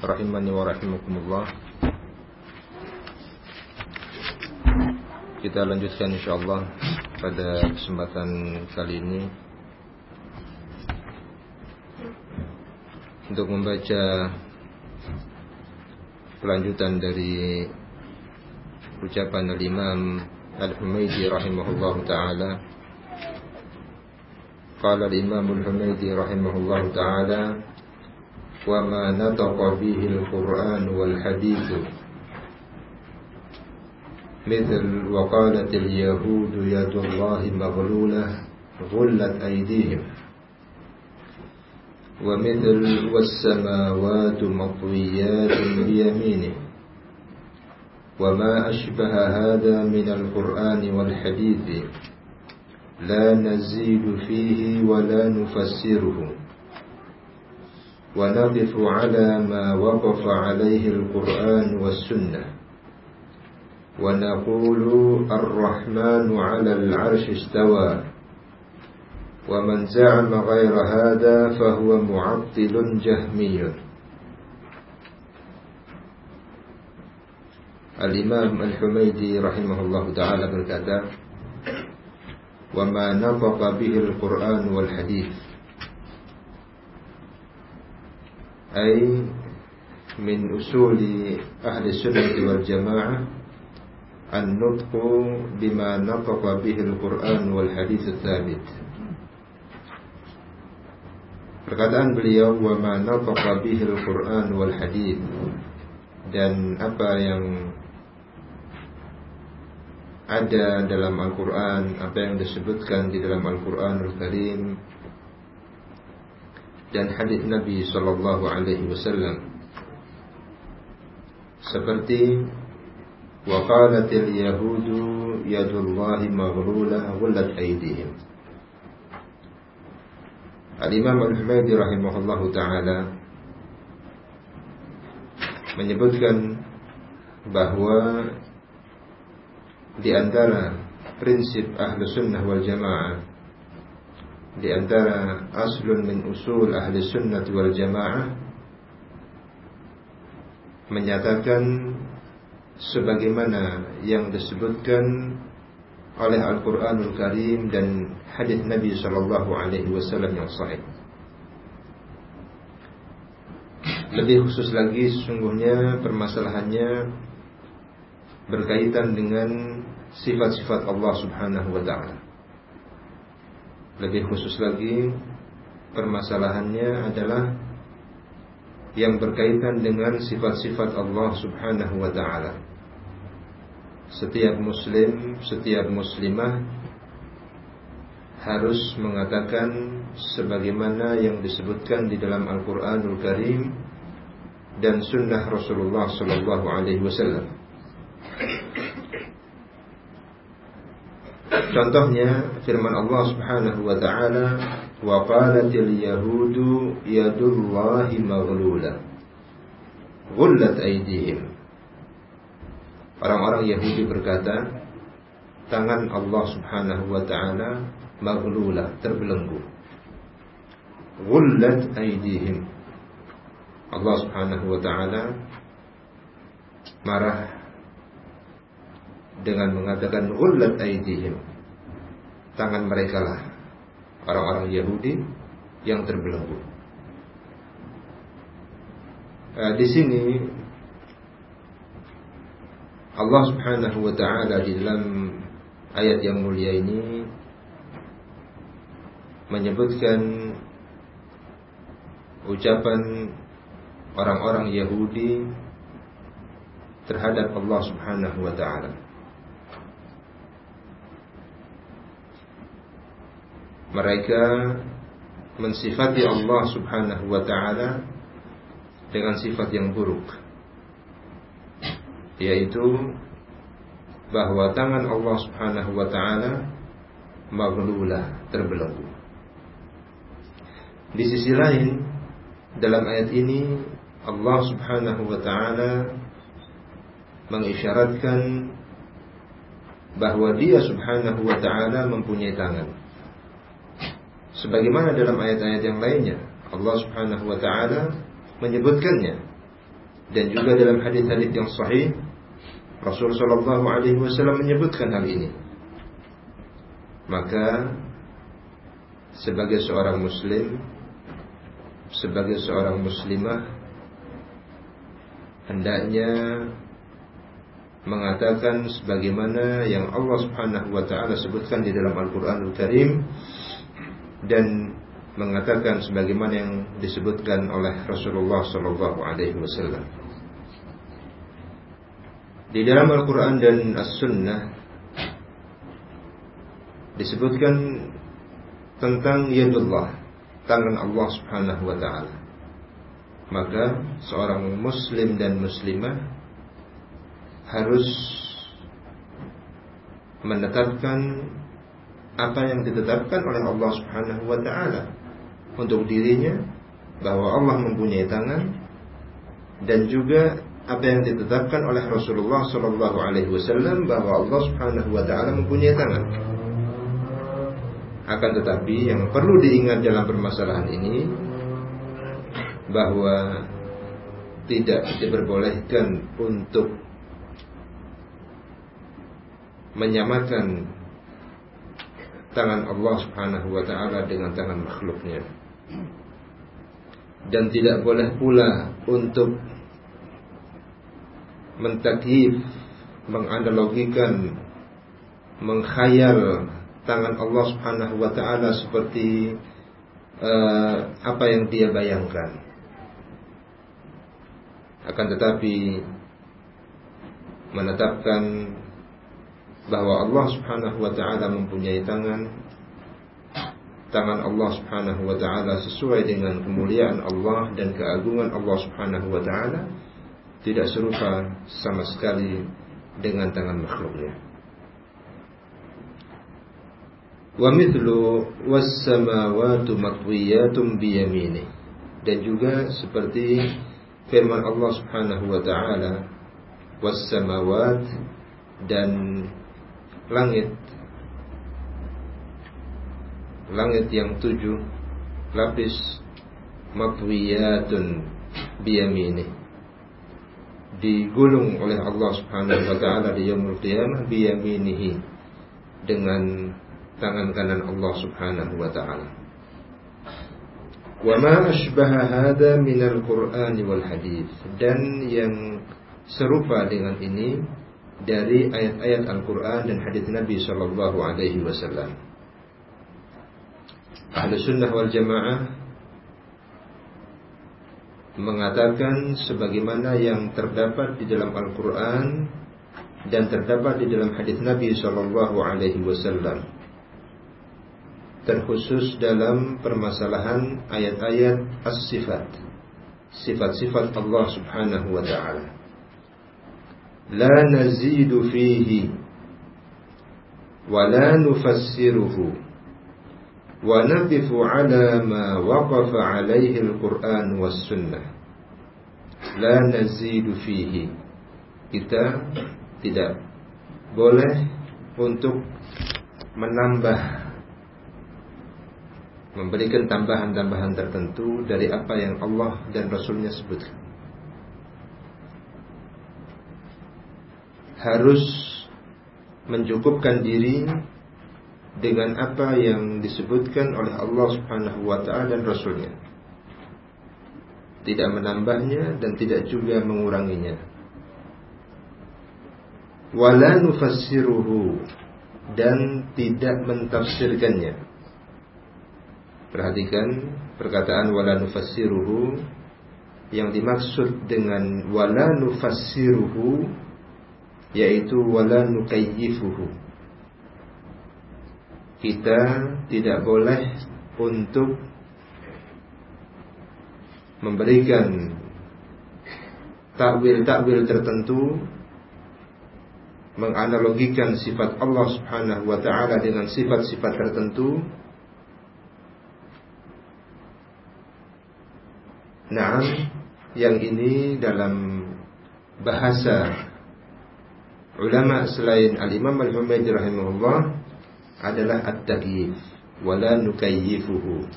rahimani wa rahimakumullah. Kita lanjutkan insyaallah pada kesempatan kali ini. Untuk membaca kelanjutan dari ucapan al-Imam Al-Humaydi rahimahullah taala. Qala al-Imam Al-Humaydi rahimahullah taala وما نطق به القرآن والحديث مثل وقالت اليهود يد الله مغلولة غلت أيديهم. ومثل والسماوات مطويات بيمينه. وما أشبه هذا من القرآن والحديث لا نزيد فيه ولا نفسره. ونقف على ما وقف عليه القرآن والسنة. ونقول الرحمن على العرش استوى ومن زعم غير هذا فهو معطل جهمي. الإمام الحميدي رحمه الله تعالى berkata وما نطق به القرآن والحديث. أي من أصول أهل السنة والجماعة النطق بما نطق به القرآن والحديث الثابت Perkataan beliau wa ma nataqa bihi al-Qur'an wal hadith dan apa yang ada dalam Al-Qur'an, apa yang disebutkan di dalam Al-Qur'anul Karim dan hadis Nabi Shallallahu Alaihi Wasallam. Seperti waqalatil yahudu yadullahi maghlulah gullat aydihim. Al-Imam Al-Humaydi rahimahullahu taala menyebutkan bahwa di antara prinsip ahlu sunnah wal jamaah di antara aslun min usul ahli sunnah wal jamaah menyatakan sebagaimana yang disebutkan oleh Al-Quranul Karim dan hadis Nabi Shallallahu Alaihi Wasallam yang sahih. Lebih khusus lagi sesungguhnya permasalahannya berkaitan dengan sifat-sifat Allah Subhanahu wa taala. Lebih khusus lagi permasalahannya adalah yang berkaitan dengan sifat-sifat Allah Subhanahu wa taala. Setiap muslim, setiap muslimah harus mengatakan sebagaimana yang disebutkan di dalam Al-Qur'anul Karim dan sunnah Rasulullah sallallahu alaihi wasallam. Contohnya firman Allah Subhanahu wa taala wa qalatil yahudu yadullahi maghlula ghullat aydihim. Orang-orang Yahudi berkata tangan Allah Subhanahu wa taala maghlula terbelenggu. Ghullat aydihim. Allah Subhanahu wa taala marah dengan mengatakan ghullat aydihim tangan mereka lah orang-orang Yahudi yang terbelenggu. Uh, di sini Allah Subhanahu wa taala di dalam ayat yang mulia ini menyebutkan ucapan orang-orang Yahudi terhadap Allah Subhanahu wa taala. Mereka mensifati Allah Subhanahu wa taala dengan sifat yang buruk yaitu bahwa tangan Allah Subhanahu wa taala maghlulah terbelenggu. Di sisi lain dalam ayat ini Allah Subhanahu wa taala mengisyaratkan bahwa Dia Subhanahu wa taala mempunyai tangan. Sebagaimana dalam ayat-ayat yang lainnya Allah Subhanahu wa taala menyebutkannya dan juga dalam hadis-hadis yang sahih Rasul Shallallahu Alaihi Wasallam menyebutkan hal ini. Maka sebagai seorang Muslim, sebagai seorang Muslimah, hendaknya mengatakan sebagaimana yang Allah Subhanahu wa taala sebutkan di dalam Al-Qur'anul Karim dan mengatakan sebagaimana yang disebutkan oleh Rasulullah sallallahu alaihi wasallam. Di dalam Al-Quran dan As-Sunnah disebutkan tentang yadullah, tangan Allah Subhanahu wa taala. Maka seorang muslim dan muslimah harus menetapkan apa yang ditetapkan oleh Allah Subhanahu wa taala untuk dirinya bahwa Allah mempunyai tangan dan juga apa yang ditetapkan oleh Rasulullah Shallallahu Alaihi Wasallam bahwa Allah Subhanahu Wa Taala mempunyai tangan. Akan tetapi yang perlu diingat dalam permasalahan ini bahwa tidak diperbolehkan untuk menyamakan tangan Allah Subhanahu wa taala dengan tangan makhluknya. Dan tidak boleh pula untuk mentakyif, menganalogikan, mengkhayal tangan Allah Subhanahu wa taala seperti uh, apa yang dia bayangkan. Akan tetapi menetapkan bahwa Allah Subhanahu wa taala mempunyai tangan tangan Allah Subhanahu wa taala sesuai dengan kemuliaan Allah dan keagungan Allah Subhanahu wa taala tidak serupa sama sekali dengan tangan makhluknya. Wa mithlu was samawati matwiyatun biyamini. Dan juga seperti firman Allah Subhanahu wa taala was samawat dan langit. Langit yang tujuh. Lapis. Matwiyatun biyamini. Digulung oleh Allah Subhanahu wa taala di yaumul qiyamah biyaminihi dengan tangan kanan Allah Subhanahu wa taala. Wa ma asbaha hadha min al-Qur'an wal hadis dan yang serupa dengan ini dari ayat-ayat Al-Qur'an dan hadis Nabi sallallahu alaihi wasallam. Ahlu sunnah wal jamaah mengatakan sebagaimana yang terdapat di dalam Al-Quran dan terdapat di dalam hadis Nabi Shallallahu Alaihi Wasallam terkhusus dalam permasalahan ayat-ayat as-sifat sifat-sifat Allah Subhanahu wa taala la nazidu fihi wa la nufassiruhu wa naqifu ala ma waqafa alaihi al-Quran was sunnah la nazidu fihi. Kita tidak boleh untuk menambah memberikan tambahan-tambahan tertentu dari apa yang Allah dan Rasulnya sebutkan. Harus mencukupkan diri dengan apa yang disebutkan oleh Allah Subhanahu wa taala dan Rasulnya tidak menambahnya dan tidak juga menguranginya. Wala nufassiruhu dan tidak mentafsirkannya. Perhatikan perkataan wala nufassiruhu yang dimaksud dengan wala nufassiruhu yaitu wala nukayyifuhu. Kita tidak boleh untuk memberikan takwil-takwil tertentu menganalogikan sifat Allah Subhanahu wa taala dengan sifat-sifat tertentu Nah, yang ini dalam bahasa ulama selain Al-Imam Al-Humaydi rahimahullah adalah at-takyif wala nukayyifuhu.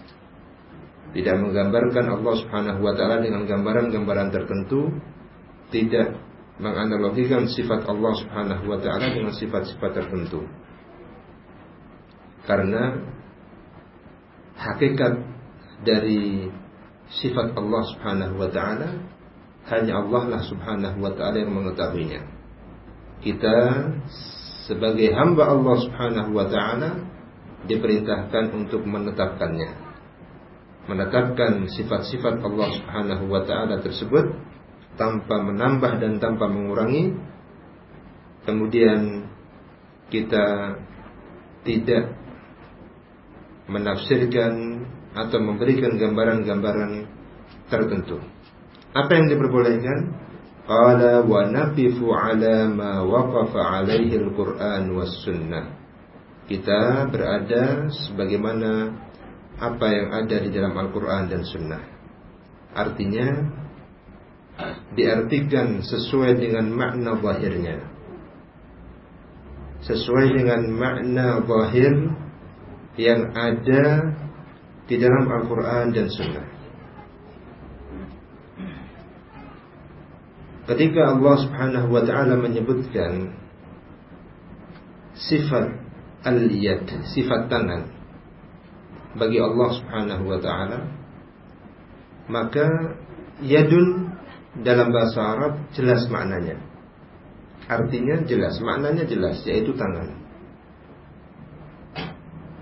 Tidak menggambarkan Allah Subhanahu wa taala dengan gambaran-gambaran tertentu, tidak menganalogikan sifat Allah Subhanahu wa taala dengan sifat-sifat tertentu. Karena hakikat dari sifat Allah Subhanahu wa taala hanya Allah lah Subhanahu wa taala yang mengetahuinya. Kita sebagai hamba Allah Subhanahu wa taala diperintahkan untuk menetapkannya. Menetapkan sifat-sifat Allah Subhanahu wa taala tersebut tanpa menambah dan tanpa mengurangi kemudian kita tidak menafsirkan atau memberikan gambaran-gambaran tertentu. Apa yang diperbolehkan? Qala wa naqifu ala ma waqafa alaihi al-Qur'an sunnah. Kita berada sebagaimana apa yang ada di dalam Al-Qur'an dan sunnah. Artinya diartikan sesuai dengan makna zahirnya. Sesuai dengan makna zahir yang ada di dalam Al-Quran dan Sunnah. Ketika Allah Subhanahu wa taala menyebutkan sifat al-yad, sifat tangan bagi Allah Subhanahu wa taala, maka yadun dalam bahasa Arab jelas maknanya. Artinya jelas, maknanya jelas, yaitu tangan.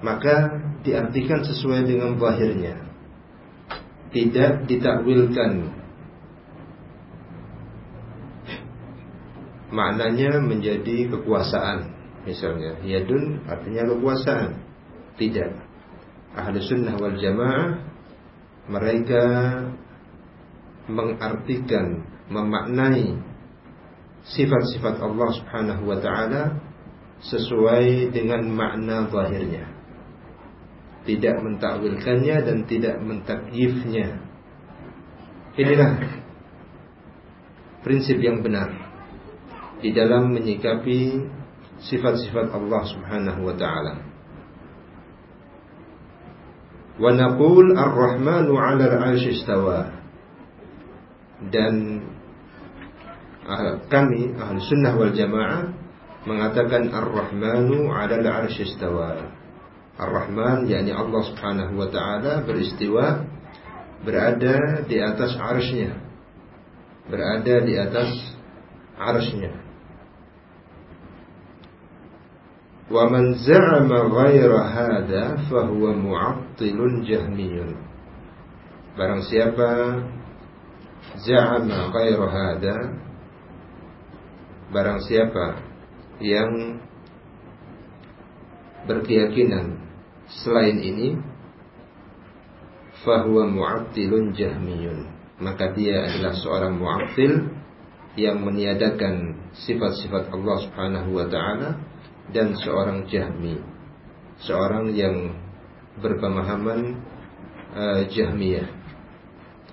Maka diartikan sesuai dengan zahirnya. Tidak ditakwilkan. Maknanya menjadi kekuasaan. Misalnya, yadun artinya kekuasaan. Tidak. Ahli sunnah wal jamaah mereka mengartikan, memaknai sifat-sifat Allah Subhanahu wa taala sesuai dengan makna zahirnya. Tidak mentakwilkannya dan tidak mentakyifnya. Inilah prinsip yang benar di dalam menyikapi sifat-sifat Allah Subhanahu wa taala. Wa naqul ar-Rahmanu 'ala al-'arsy istawa. Dan kami ahli sunnah wal jamaah mengatakan ar-rahmanu ala al-arsh istawa. Ar-rahman yakni Allah subhanahu wa ta'ala beristiwa berada di atas arshnya berada di atas arshnya man za'ama ghaira hada fahuwa mu'attilun jahmiyun barang siapa za'ama ghairu hada barang siapa yang berkeyakinan selain ini fahuwa mu'attilun jahmiyun. Maka dia adalah seorang mu'attil yang meniadakan sifat-sifat Allah Subhanahu wa taala dan seorang jahmi seorang yang berpemahaman uh, jahmiyah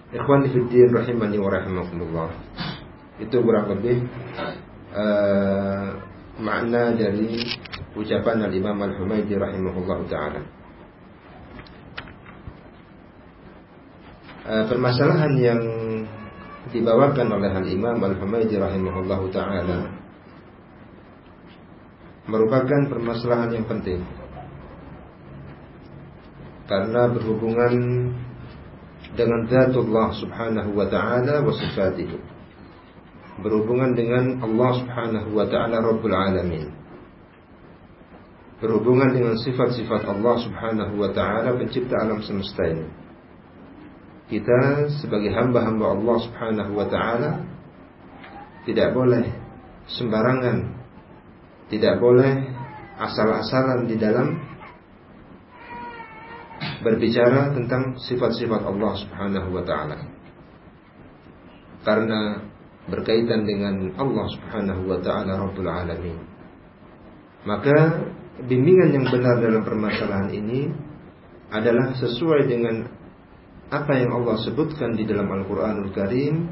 Ikhwan fiddin rahimani wa rahimakumullah. Itu kurang lebih uh, makna dari ucapan Al-Imam Al-Humaydi rahimahullah taala. Uh, permasalahan yang dibawakan oleh Al-Imam Al-Humaydi rahimahullah taala merupakan permasalahan yang penting. Karena berhubungan dengan zatullah subhanahu wa ta'ala wa sifatihi berhubungan dengan Allah subhanahu wa ta'ala Rabbul Alamin. Berhubungan dengan sifat-sifat Allah subhanahu wa ta'ala pencipta alam semesta ini. Kita sebagai hamba-hamba Allah subhanahu wa ta'ala tidak boleh sembarangan tidak boleh asal-asalan di dalam berbicara tentang sifat-sifat Allah Subhanahu wa taala. Karena berkaitan dengan Allah Subhanahu wa taala Rabbul Alamin. Maka bimbingan yang benar dalam permasalahan ini adalah sesuai dengan apa yang Allah sebutkan di dalam Al-Qur'anul Karim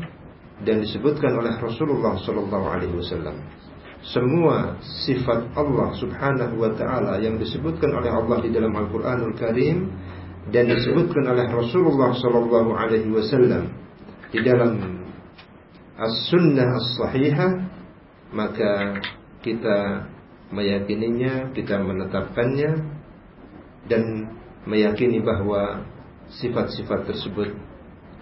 dan disebutkan oleh Rasulullah sallallahu alaihi wasallam. Semua sifat Allah Subhanahu wa taala yang disebutkan oleh Allah di dalam Al-Qur'anul Karim dan disebutkan oleh Rasulullah sallallahu alaihi wasallam di dalam as-sunnah as-sahihah maka kita meyakininya, kita menetapkannya dan meyakini bahwa sifat-sifat tersebut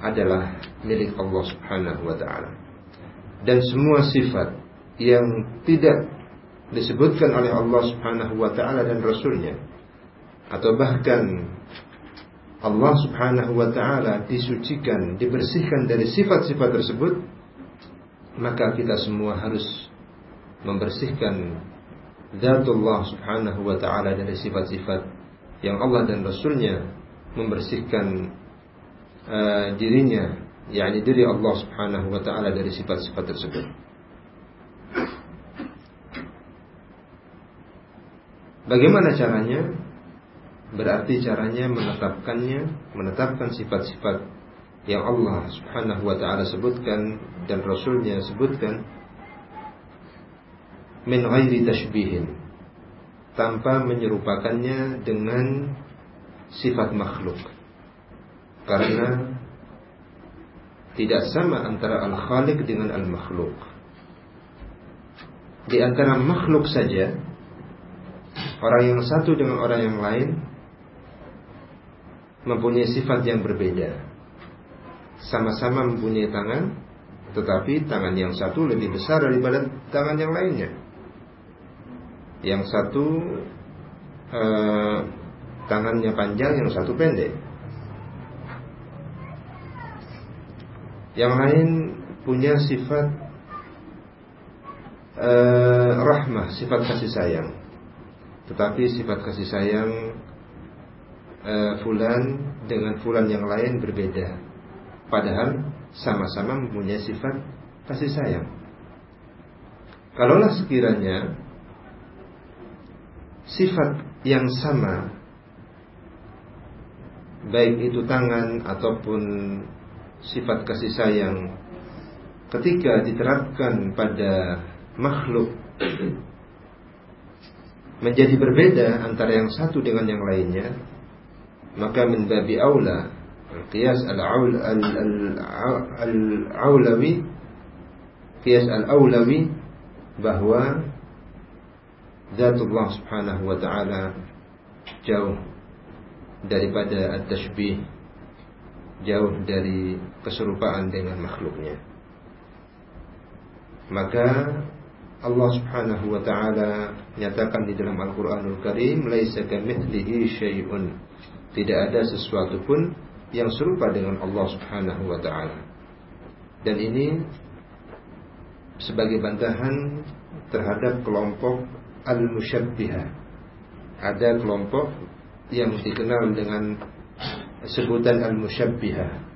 adalah milik Allah Subhanahu wa taala. Dan semua sifat yang tidak disebutkan oleh Allah Subhanahu wa taala dan rasulnya atau bahkan Allah Subhanahu wa taala disucikan, dibersihkan dari sifat-sifat tersebut maka kita semua harus membersihkan zatullah subhanahu wa ta'ala dari sifat-sifat yang Allah dan Rasulnya membersihkan uh, dirinya yakni diri Allah subhanahu wa ta'ala dari sifat-sifat tersebut Bagaimana caranya? Berarti caranya menetapkannya, menetapkan sifat-sifat yang Allah Subhanahu wa taala sebutkan dan Rasulnya sebutkan min ghairi tashbihin tanpa menyerupakannya dengan sifat makhluk karena tidak sama antara al-khaliq dengan al-makhluk di antara makhluk saja orang yang satu dengan orang yang lain mempunyai sifat yang berbeda sama-sama mempunyai tangan, tetapi tangan yang satu lebih besar daripada tangan yang lainnya. Yang satu eh, tangannya panjang, yang satu pendek. Yang lain punya sifat eh, rahmah, sifat kasih sayang. Tetapi sifat kasih sayang eh, fulan dengan fulan yang lain berbeda. Padahal sama-sama mempunyai sifat kasih sayang. Kalaulah sekiranya sifat yang sama baik itu tangan ataupun sifat kasih sayang ketika diterapkan pada makhluk menjadi berbeda antara yang satu dengan yang lainnya maka menbabi aula Qiyas al-Aulawi Qiyas al-Aulawi bahwa Zatullah subhanahu wa ta'ala jauh daripada at-tashbih jauh dari keserupaan dengan makhluknya. Maka Allah Subhanahu wa taala nyatakan di dalam Al-Qur'anul Karim laisa kamitslihi syai'un tidak ada sesuatu pun yang serupa dengan Allah Subhanahu wa taala. Dan ini sebagai bantahan terhadap kelompok al-musyabbihah. Ada kelompok yang dikenal dengan sebutan al-musyabbihah.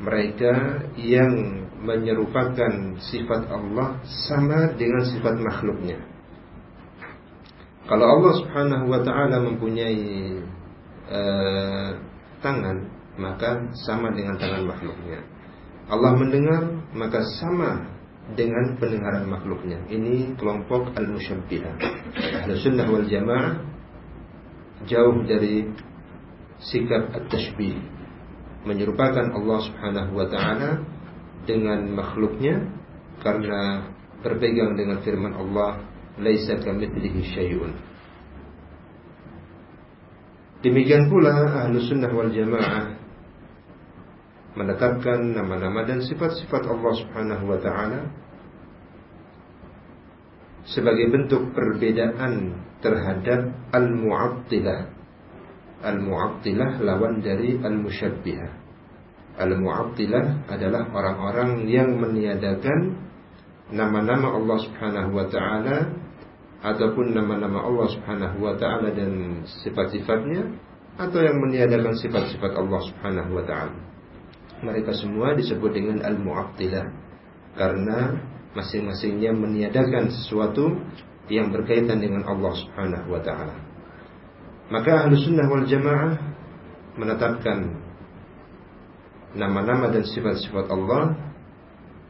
Mereka yang menyerupakan sifat Allah sama dengan sifat makhluknya. Kalau Allah Subhanahu wa taala mempunyai uh, tangan, maka sama dengan tangan makhluknya. Allah mendengar, maka sama dengan pendengaran makhluknya. Ini kelompok al-musyabbihah. Ahlu sunnah wal jamaah jauh dari sikap at-tashbih. Menyerupakan Allah subhanahu wa ta'ala dengan makhluknya karena berpegang dengan firman Allah laisa kamitslihi syai'un. Demikian pula ahlu sunnah wal jamaah menetapkan nama-nama dan sifat-sifat Allah Subhanahu wa taala sebagai bentuk perbedaan terhadap al-mu'attilah. Al-mu'attilah lawan dari al-musyabbihah. Al-mu'attilah adalah orang-orang yang meniadakan nama-nama Allah Subhanahu wa taala ataupun nama-nama Allah Subhanahu wa taala dan sifat-sifatnya atau yang meniadakan sifat-sifat Allah Subhanahu wa taala mereka semua disebut dengan al-mu'attilah. karena masing-masingnya meniadakan sesuatu yang berkaitan dengan Allah Subhanahu wa taala. Maka Ahlus Sunnah wal Jamaah menetapkan nama-nama dan sifat-sifat Allah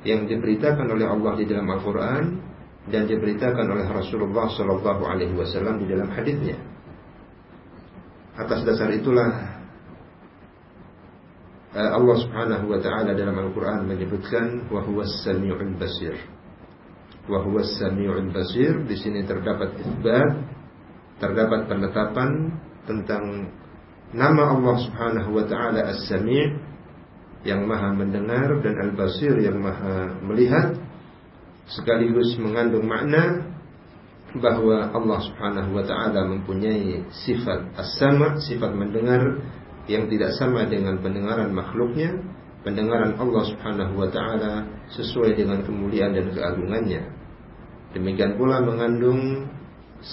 yang diberitakan oleh Allah di dalam Al-Qur'an dan diberitakan oleh Rasulullah Shallallahu alaihi wasallam di dalam hadisnya. Atas dasar itulah Eh, Allah Subhanahu wa taala dalam Al-Qur'an menyebutkan wa huwas samiul basir. Wa huwas samiul basir di sini terdapat isbat, terdapat penetapan tentang nama Allah Subhanahu wa taala As-Sami' yang Maha mendengar dan Al-Basir yang Maha melihat sekaligus mengandung makna bahwa Allah Subhanahu wa taala mempunyai sifat as-sama, sifat mendengar yang tidak sama dengan pendengaran makhluknya, pendengaran Allah Subhanahu wa taala sesuai dengan kemuliaan dan keagungannya. Demikian pula mengandung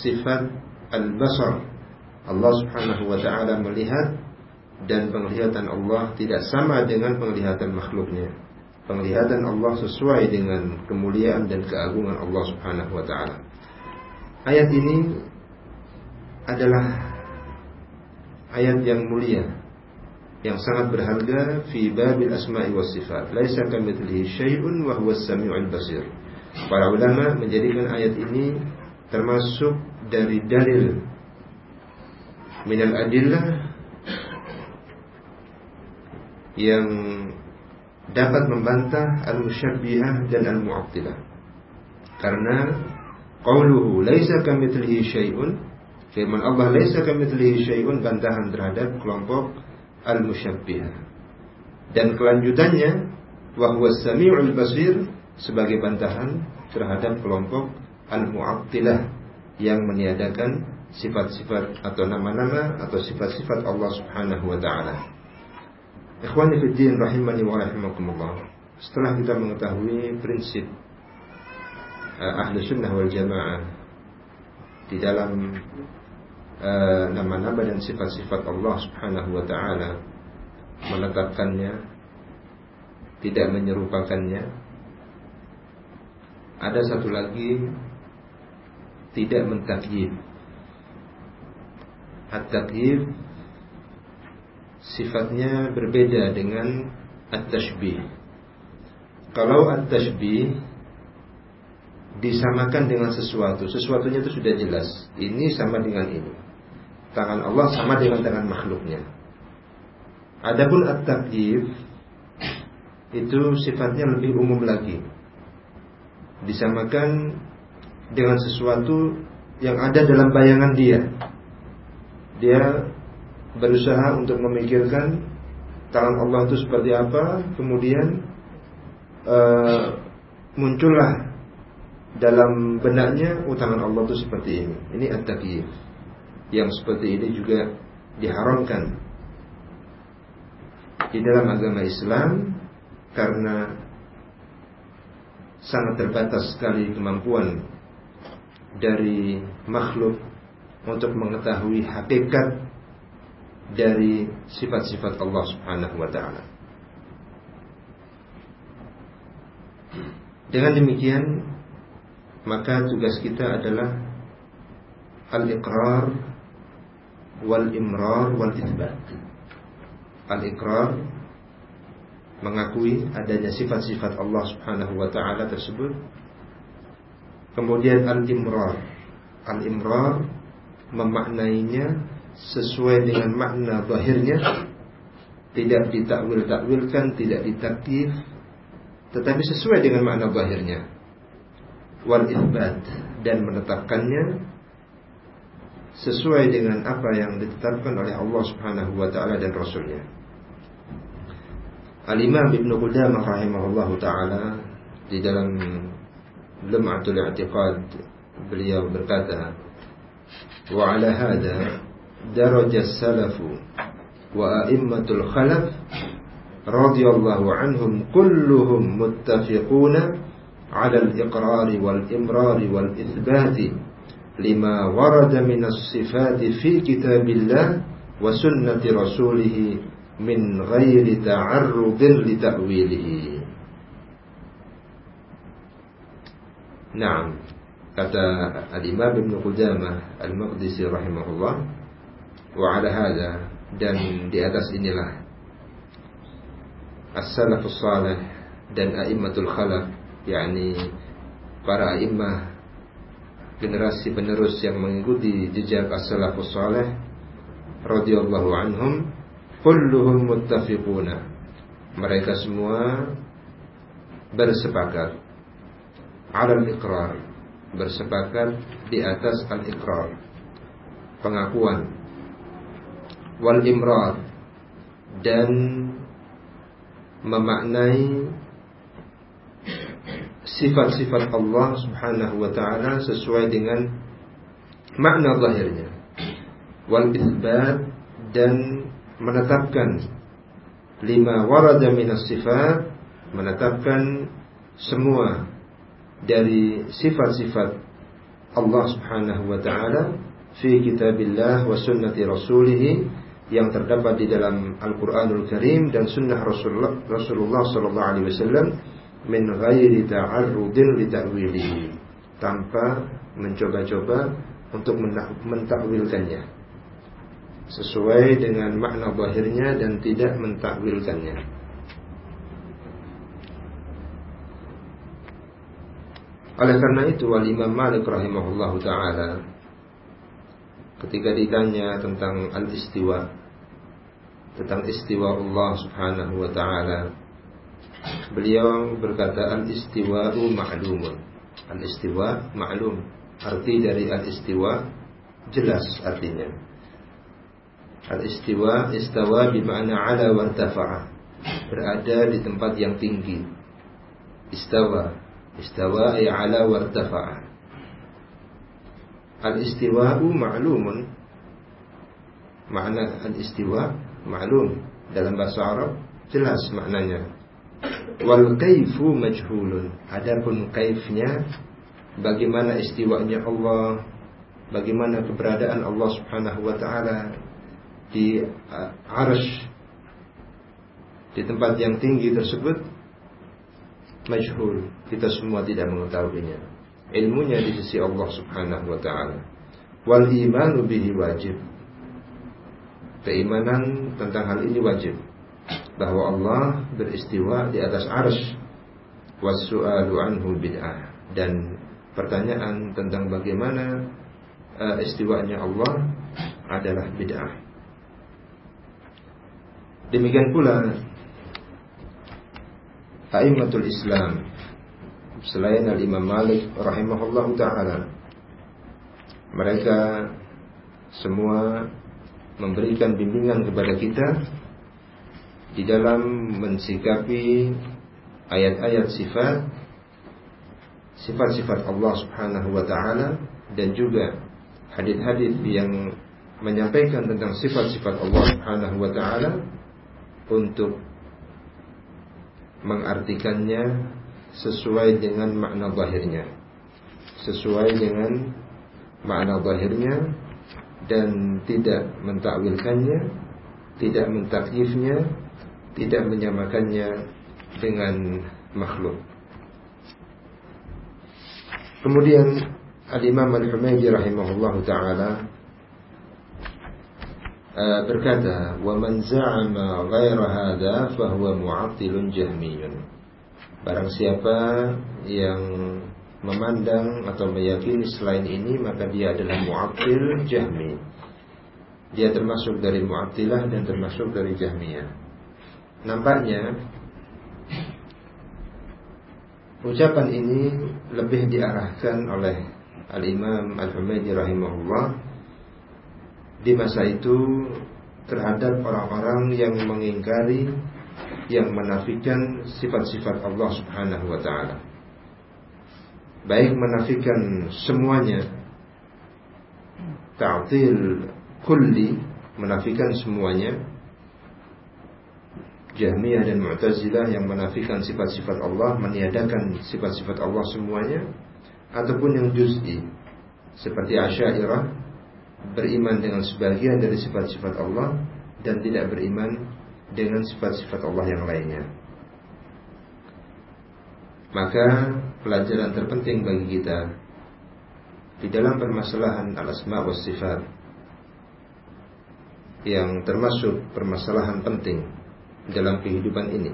sifat al-basar. Allah Subhanahu wa taala melihat dan penglihatan Allah tidak sama dengan penglihatan makhluknya. Penglihatan Allah sesuai dengan kemuliaan dan keagungan Allah Subhanahu wa taala. Ayat ini adalah ayat yang mulia yang sangat berharga fi babil asma'i was sifat. Laisa kamitslihi syai'un wa huwas samiul basir. Para ulama menjadikan ayat ini termasuk dari dalil minal adillah yang dapat membantah al-musyabbihah dan al-mu'attilah. Karena qauluhu laisa kamitslihi syai'un firman Allah laisa kamitslihi syai'un bantahan terhadap kelompok al-musyabbihah. Dan kelanjutannya wahwa sami'ul basir sebagai bantahan terhadap kelompok al-mu'attilah yang meniadakan sifat-sifat atau nama-nama atau sifat-sifat Allah Subhanahu wa taala. Ikhwani fi din rahimani wa rahimakumullah. Setelah kita mengetahui prinsip uh, ahli sunnah wal jamaah di dalam Eh, nama-nama dan sifat-sifat Allah Subhanahu wa taala menetapkannya tidak menyerupakannya ada satu lagi tidak mentakyid at-takyid sifatnya berbeda dengan at-tashbih kalau at-tashbih disamakan dengan sesuatu sesuatunya itu sudah jelas ini sama dengan ini tangan Allah sama dengan tangan makhluknya. Adapun at-takyif itu sifatnya lebih umum lagi. Disamakan dengan sesuatu yang ada dalam bayangan dia. Dia berusaha untuk memikirkan tangan Allah itu seperti apa, kemudian uh, muncullah dalam benaknya oh, tangan Allah itu seperti ini. Ini at-takyif yang seperti ini juga diharamkan di dalam agama Islam karena sangat terbatas sekali kemampuan dari makhluk untuk mengetahui hakikat dari sifat-sifat Allah Subhanahu wa taala. Dengan demikian, maka tugas kita adalah al-iqrar wal imrar wal isbat. Al ikrar mengakui adanya sifat-sifat Allah Subhanahu wa taala tersebut. Kemudian al imrar. Al imrar memaknainya sesuai dengan makna bahirnya tidak ditakwil-takwilkan, tidak ditaktif, tetapi sesuai dengan makna bahirnya. Wal isbat dan menetapkannya sesuai dengan apa yang ditetapkan oleh Allah Subhanahu wa taala dan rasulnya. Al-Imam Ibnu Qudamah rahimahullahu taala di dalam لمعة الاعتقاد باليوم بالقطع وعلى هذا درج السلف وأئمة الخلف رضي الله عنهم كلهم متفقون على الإقرار والإمرار والإثبات لما ورد من الصفات في كتاب الله وسنة رسوله من غير تعرض لتأويله. Nah, kata Al-Imam Ibn Qudamah Al-Maqdisi rahimahullah wa ala hadha dan di atas inilah as-salafus salih dan a'immatul khalaf yakni para a'immah generasi penerus yang mengikuti jejak as-salafus salih radhiyallahu anhum kulluhum muttafiquna. Mereka semua bersepakat ala al-iqrar bersepakat di atas al-iqrar pengakuan wal imrar dan memaknai sifat-sifat Allah Subhanahu wa taala sesuai dengan makna zahirnya wal isbat dan menetapkan lima warada minas sifat menetapkan semua dari sifat-sifat Allah Subhanahu wa taala fi kitabillah wa sunnati rasulih yang terdapat di dalam Al-Qur'anul Karim dan sunnah Rasulullah sallallahu alaihi wasallam min ghairi ta'arrudin li ta'wilihi tanpa mencoba-coba untuk mentakwilkannya sesuai dengan makna zahirnya dan tidak mentakwilkannya. Oleh karena itu Wal Imam Malik rahimahullah ta'ala Ketika ditanya tentang Al-Istiwa Tentang istiwa Allah subhanahu wa ta'ala Beliau berkata Al-Istiwa'u ma'lumun. Al-Istiwa ma'lum Arti dari Al-Istiwa Jelas artinya. Al-Istiwa Istawa bima'na ala wartafa'a Berada di tempat yang tinggi. Istawa Istawa ay ala wartafa'a. Al-istiwa'u ma'lumun. Makna al-istiwa ma'lum dalam bahasa Arab jelas maknanya. Wal kaifu majhulun. Adapun kaifnya bagaimana istiwanya Allah, bagaimana keberadaan Allah Subhanahu wa taala di uh, arsh di tempat yang tinggi tersebut majhul. Kita semua tidak mengetahuinya. Ilmunya di sisi Allah Subhanahu wa taala. Wal imanu bihi wajib. Keimanan tentang hal ini wajib. Bahwa Allah beristiwa di atas arsy. Wasu'alu anhu bid'ah. Dan pertanyaan tentang bagaimana uh, istiwanya Allah adalah bid'ah. Demikian pula A'immatul Islam selain Al-Imam Malik rahimahullahu taala mereka semua memberikan bimbingan kepada kita di dalam mensikapi ayat-ayat sifat sifat-sifat Allah Subhanahu wa taala dan juga hadis-hadis yang menyampaikan tentang sifat-sifat Allah Subhanahu wa taala untuk mengartikannya sesuai dengan makna zahirnya. Sesuai dengan makna zahirnya dan tidak mentakwilkannya, tidak mentakyifnya, tidak menyamakannya dengan makhluk. Kemudian Al-Imam Al-Humaydi rahimahullahu taala Eh, berkata, "Wa man za'ama ghaira hadza fa huwa mu'attilun jahmiyun." Barang siapa yang memandang atau meyakini selain ini maka dia adalah mu'attil jahmi. Dia termasuk dari mu'attilah dan termasuk dari jahmiyah. Nampaknya ucapan ini lebih diarahkan oleh Al-Imam Al-Humaydi rahimahullah di masa itu terhadap orang-orang yang mengingkari yang menafikan sifat-sifat Allah Subhanahu wa taala. Baik menafikan semuanya ta'til kulli menafikan semuanya Jahmiyah dan Mu'tazilah yang menafikan sifat-sifat Allah meniadakan sifat-sifat Allah semuanya ataupun yang juz'i seperti Asy'ariyah beriman dengan sebagian dari sifat-sifat Allah dan tidak beriman dengan sifat-sifat Allah yang lainnya. Maka pelajaran terpenting bagi kita di dalam permasalahan al-asma wa sifat yang termasuk permasalahan penting dalam kehidupan ini.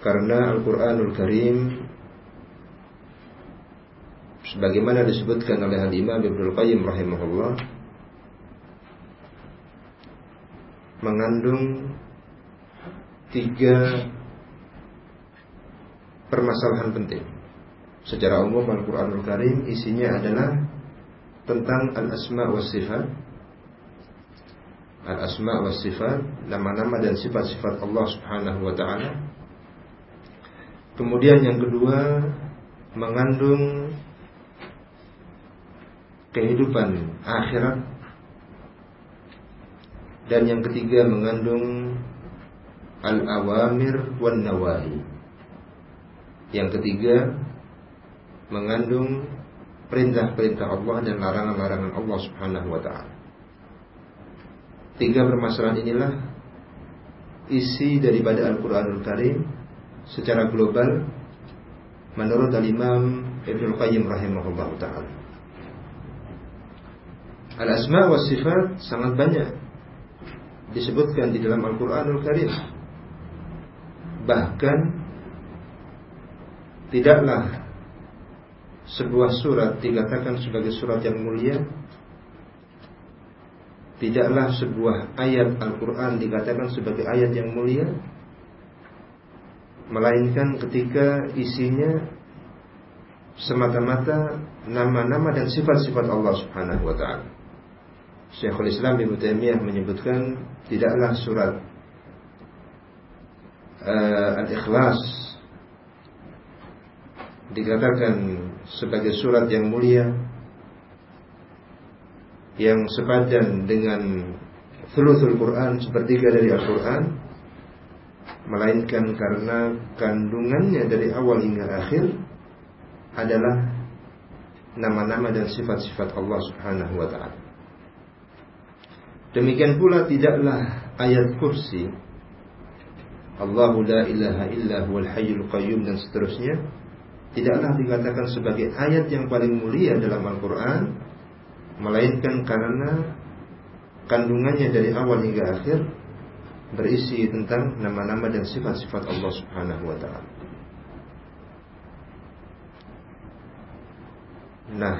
Karena Al-Qur'anul Karim sebagaimana disebutkan oleh Al-Imam Ibnu Qayyim rahimahullah mengandung tiga permasalahan penting. Secara umum Al-Quranul Karim isinya adalah tentang al-asma wa sifat. Al-asma wa sifat, nama-nama dan sifat-sifat Allah Subhanahu wa taala. Kemudian yang kedua mengandung kehidupan akhirat dan yang ketiga mengandung al-awamir wan nawahi. Yang ketiga mengandung perintah-perintah Allah dan larangan-larangan Allah Subhanahu wa taala. Tiga permasalahan inilah isi daripada Al-Qur'anul Karim secara global menurut Al-Imam Ibnu Qayyim rahimahullah taala. Al-asma wa sifat sangat banyak disebutkan di dalam Al-Qur'anul Karim. Bahkan tidaklah sebuah surat dikatakan sebagai surat yang mulia Tidaklah sebuah ayat Al-Quran dikatakan sebagai ayat yang mulia Melainkan ketika isinya Semata-mata nama-nama dan sifat-sifat Allah subhanahu wa ta'ala Syekhul Islam Ibn Taimiyah menyebutkan tidaklah surat uh, Al-Ikhlas dikatakan sebagai surat yang mulia yang sepadan dengan thuluthul Quran sepertiga dari Al-Quran melainkan karena kandungannya dari awal hingga akhir adalah nama-nama dan sifat-sifat Allah Subhanahu wa taala. Demikian pula tidaklah ayat kursi Allahu la ilaha illa huwal hayyul qayyum dan seterusnya tidaklah dikatakan sebagai ayat yang paling mulia dalam Al-Qur'an melainkan karena kandungannya dari awal hingga akhir berisi tentang nama-nama dan sifat-sifat Allah Subhanahu wa taala. Nah,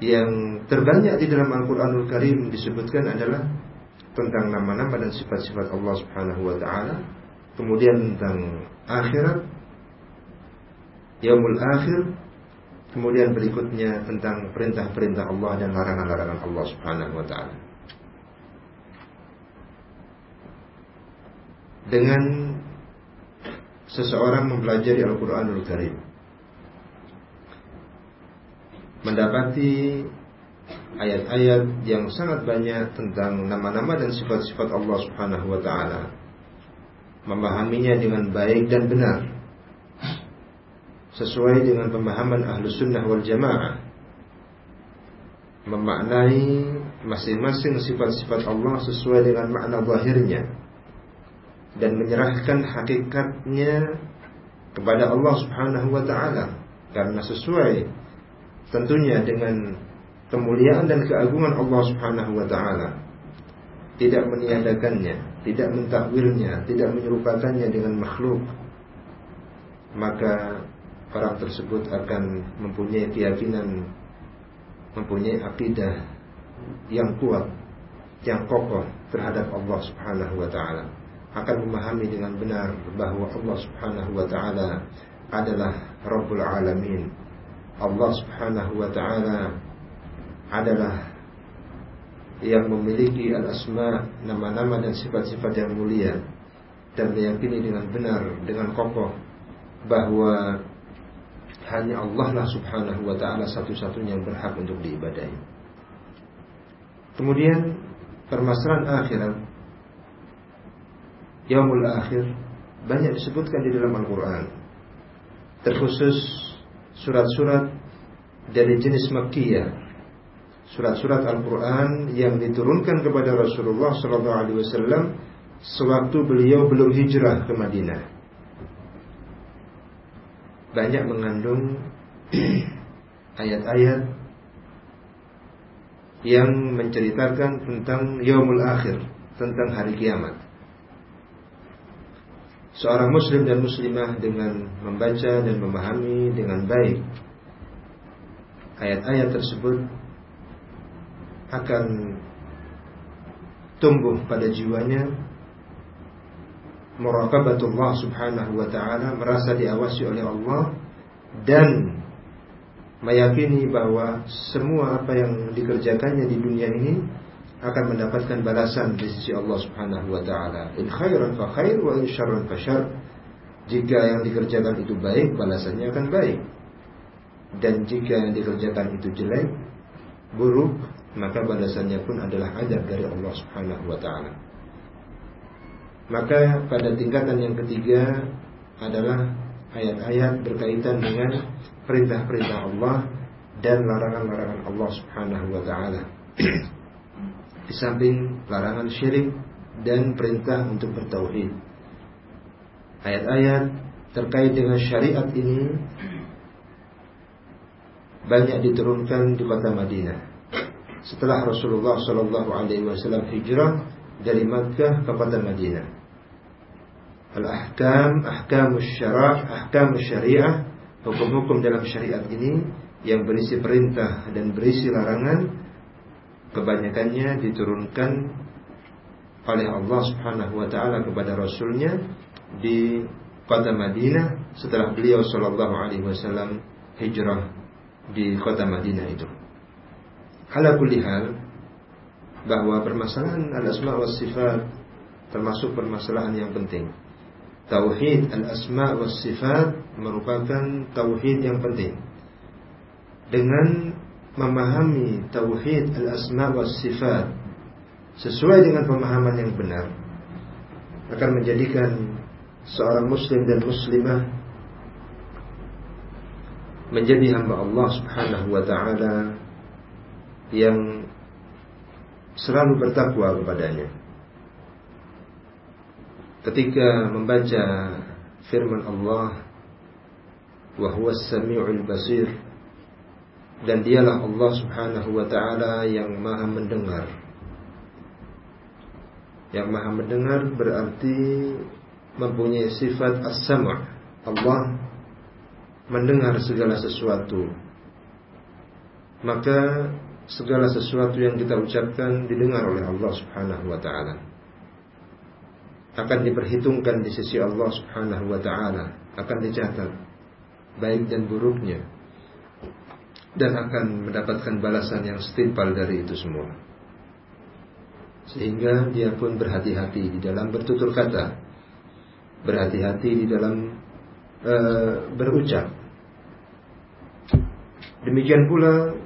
yang terbanyak di dalam Al-Quranul Karim disebutkan adalah tentang nama-nama dan sifat-sifat Allah Subhanahu wa taala, kemudian tentang akhirat, yaumul akhir, kemudian berikutnya tentang perintah-perintah Allah dan larangan-larangan Allah Subhanahu wa taala. Dengan seseorang mempelajari Al-Qur'anul Karim mendapati ayat-ayat yang sangat banyak tentang nama-nama dan sifat-sifat Allah Subhanahu wa taala. Memahaminya dengan baik dan benar. Sesuai dengan pemahaman ahlu sunnah wal jamaah. Memaknai masing-masing sifat-sifat Allah sesuai dengan makna zahirnya. Dan menyerahkan hakikatnya kepada Allah Subhanahu wa taala. Karena sesuai tentunya dengan kemuliaan dan keagungan Allah Subhanahu wa taala. Tidak meniadakannya, tidak mentakwilnya, tidak menyerupakannya dengan makhluk. Maka orang tersebut akan mempunyai keyakinan mempunyai akidah yang kuat, yang kokoh terhadap Allah Subhanahu wa taala. Akan memahami dengan benar bahwa Allah Subhanahu wa taala adalah Rabbul Alamin, Allah Subhanahu wa taala adalah yang memiliki al-asma, nama-nama dan sifat-sifat yang mulia dan meyakini dengan benar, dengan kokoh bahwa hanya Allah lah Subhanahu wa taala satu-satunya yang berhak untuk diibadahi. Kemudian permasalahan akhirat Yaumul akhir banyak disebutkan di dalam Al-Qur'an. Terkhusus surat-surat dari jenis Makkiyah surat-surat Al-Quran yang diturunkan kepada Rasulullah SAW sewaktu beliau belum hijrah ke Madinah banyak mengandung ayat-ayat yang menceritakan tentang yaumul akhir, tentang hari kiamat. Seorang muslim dan muslimah dengan membaca dan memahami dengan baik ayat-ayat tersebut akan tumbuh pada jiwanya. Muraqabatullah subhanahu wa ta'ala merasa diawasi oleh Allah dan meyakini bahwa semua apa yang dikerjakannya di dunia ini akan mendapatkan balasan di sisi Allah Subhanahu wa taala. In khairan fa khair wa in syarran fa syarr. Jika yang dikerjakan itu baik, balasannya akan baik. Dan jika yang dikerjakan itu jelek, buruk, maka balasannya pun adalah adab dari Allah Subhanahu wa taala. Maka pada tingkatan yang ketiga adalah ayat-ayat berkaitan dengan perintah-perintah Allah dan larangan-larangan Allah Subhanahu wa taala. Di samping larangan syirik dan perintah untuk bertauhid. Ayat-ayat terkait dengan syariat ini banyak diturunkan di kota Madinah. Setelah Rasulullah Shallallahu Alaihi Wasallam hijrah dari Makkah ke kota Madinah. Al-ahkam, ahkam syarah, ahkam syariah, hukum-hukum dalam syariat ini yang berisi perintah dan berisi larangan kebanyakannya diturunkan oleh Allah Subhanahu wa taala kepada rasulnya di kota Madinah setelah beliau sallallahu alaihi wasallam hijrah di kota Madinah itu. Ala kulli hal bahwa permasalahan al-asma wa sifat termasuk permasalahan yang penting. Tauhid al-asma wa sifat merupakan tauhid yang penting. Dengan memahami tauhid al-asma wa sifat sesuai dengan pemahaman yang benar akan menjadikan seorang muslim dan muslimah menjadi hamba Allah Subhanahu wa taala yang selalu bertakwa kepadanya. Ketika membaca firman Allah wa huwa samiul basir dan dialah Allah Subhanahu wa taala yang Maha mendengar. Yang Maha mendengar berarti mempunyai sifat as-sam'. Allah mendengar segala sesuatu. Maka segala sesuatu yang kita ucapkan didengar oleh Allah Subhanahu wa taala akan diperhitungkan di sisi Allah Subhanahu wa taala, akan dicatat baik dan buruknya dan akan mendapatkan balasan yang setimpal dari itu semua. Sehingga dia pun berhati-hati di dalam bertutur kata, berhati-hati di dalam uh, berucap. Demikian pula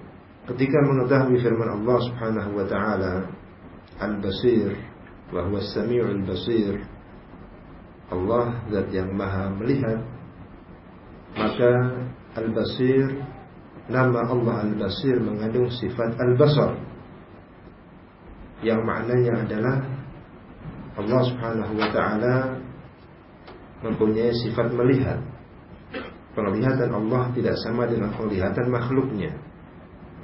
ketika mengetahui firman Allah Subhanahu wa taala Al-Basir bahwa Sami'ul Basir Allah zat yang maha melihat maka Al-Basir nama Allah Al-Basir mengandung sifat Al-Basar yang maknanya adalah Allah Subhanahu wa taala mempunyai sifat melihat. Penglihatan Allah tidak sama dengan penglihatan makhluknya.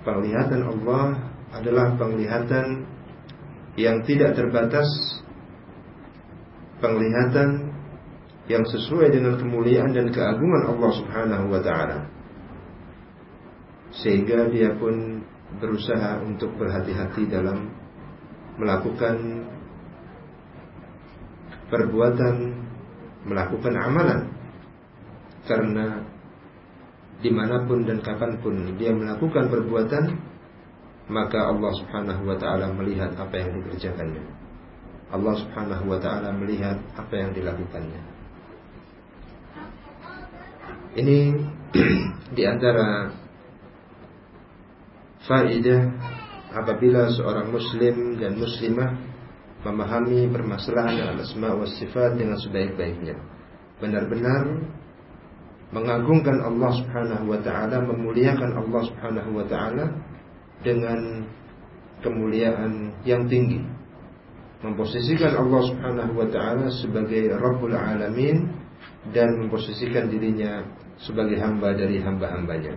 Penglihatan Allah adalah penglihatan yang tidak terbatas penglihatan yang sesuai dengan kemuliaan dan keagungan Allah Subhanahu wa taala. Sehingga dia pun berusaha untuk berhati-hati dalam melakukan perbuatan, melakukan amalan. Karena di mana pun dan kapan pun dia melakukan perbuatan, maka Allah Subhanahu wa taala melihat apa yang dikerjakannya. Allah Subhanahu wa taala melihat apa yang dilakukannya. Ini di antara faedah apabila seorang muslim dan muslimah memahami permasalahan al-asma wa sifat dengan sebaik-baiknya. Benar-benar mengagungkan Allah Subhanahu wa taala, memuliakan Allah Subhanahu wa taala dengan kemuliaan yang tinggi memposisikan Allah Subhanahu wa taala sebagai Rabbul Alamin dan memposisikan dirinya sebagai hamba dari hamba-hambanya.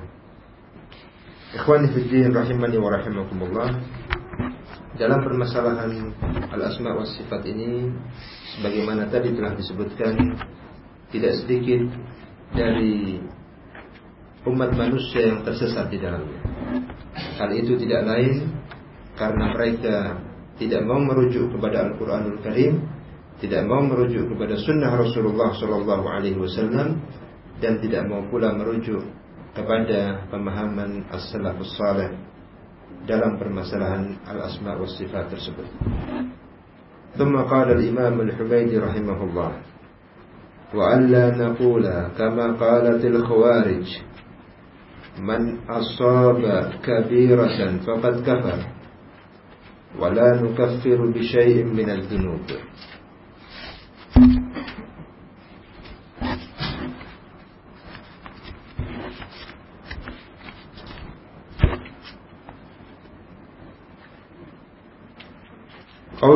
Ikhwani fiddin rahimani wa rahimakumullah. Dalam permasalahan al-asma wa sifat ini sebagaimana tadi telah disebutkan tidak sedikit dari umat manusia yang tersesat di dalamnya. Hal itu tidak lain karena mereka tidak mau merujuk kepada Al-Quranul Karim, tidak mau merujuk kepada Sunnah Rasulullah Sallallahu Alaihi Wasallam, dan tidak mau pula merujuk kepada pemahaman as-salafus salih dalam permasalahan al-asma wa sifat tersebut. ثم قال الإمام الحميدي رحمه الله وألا نقول كما قالت الخوارج من أصاب كبيرة فقد كفر ولا نكفر بشيء من الذنوب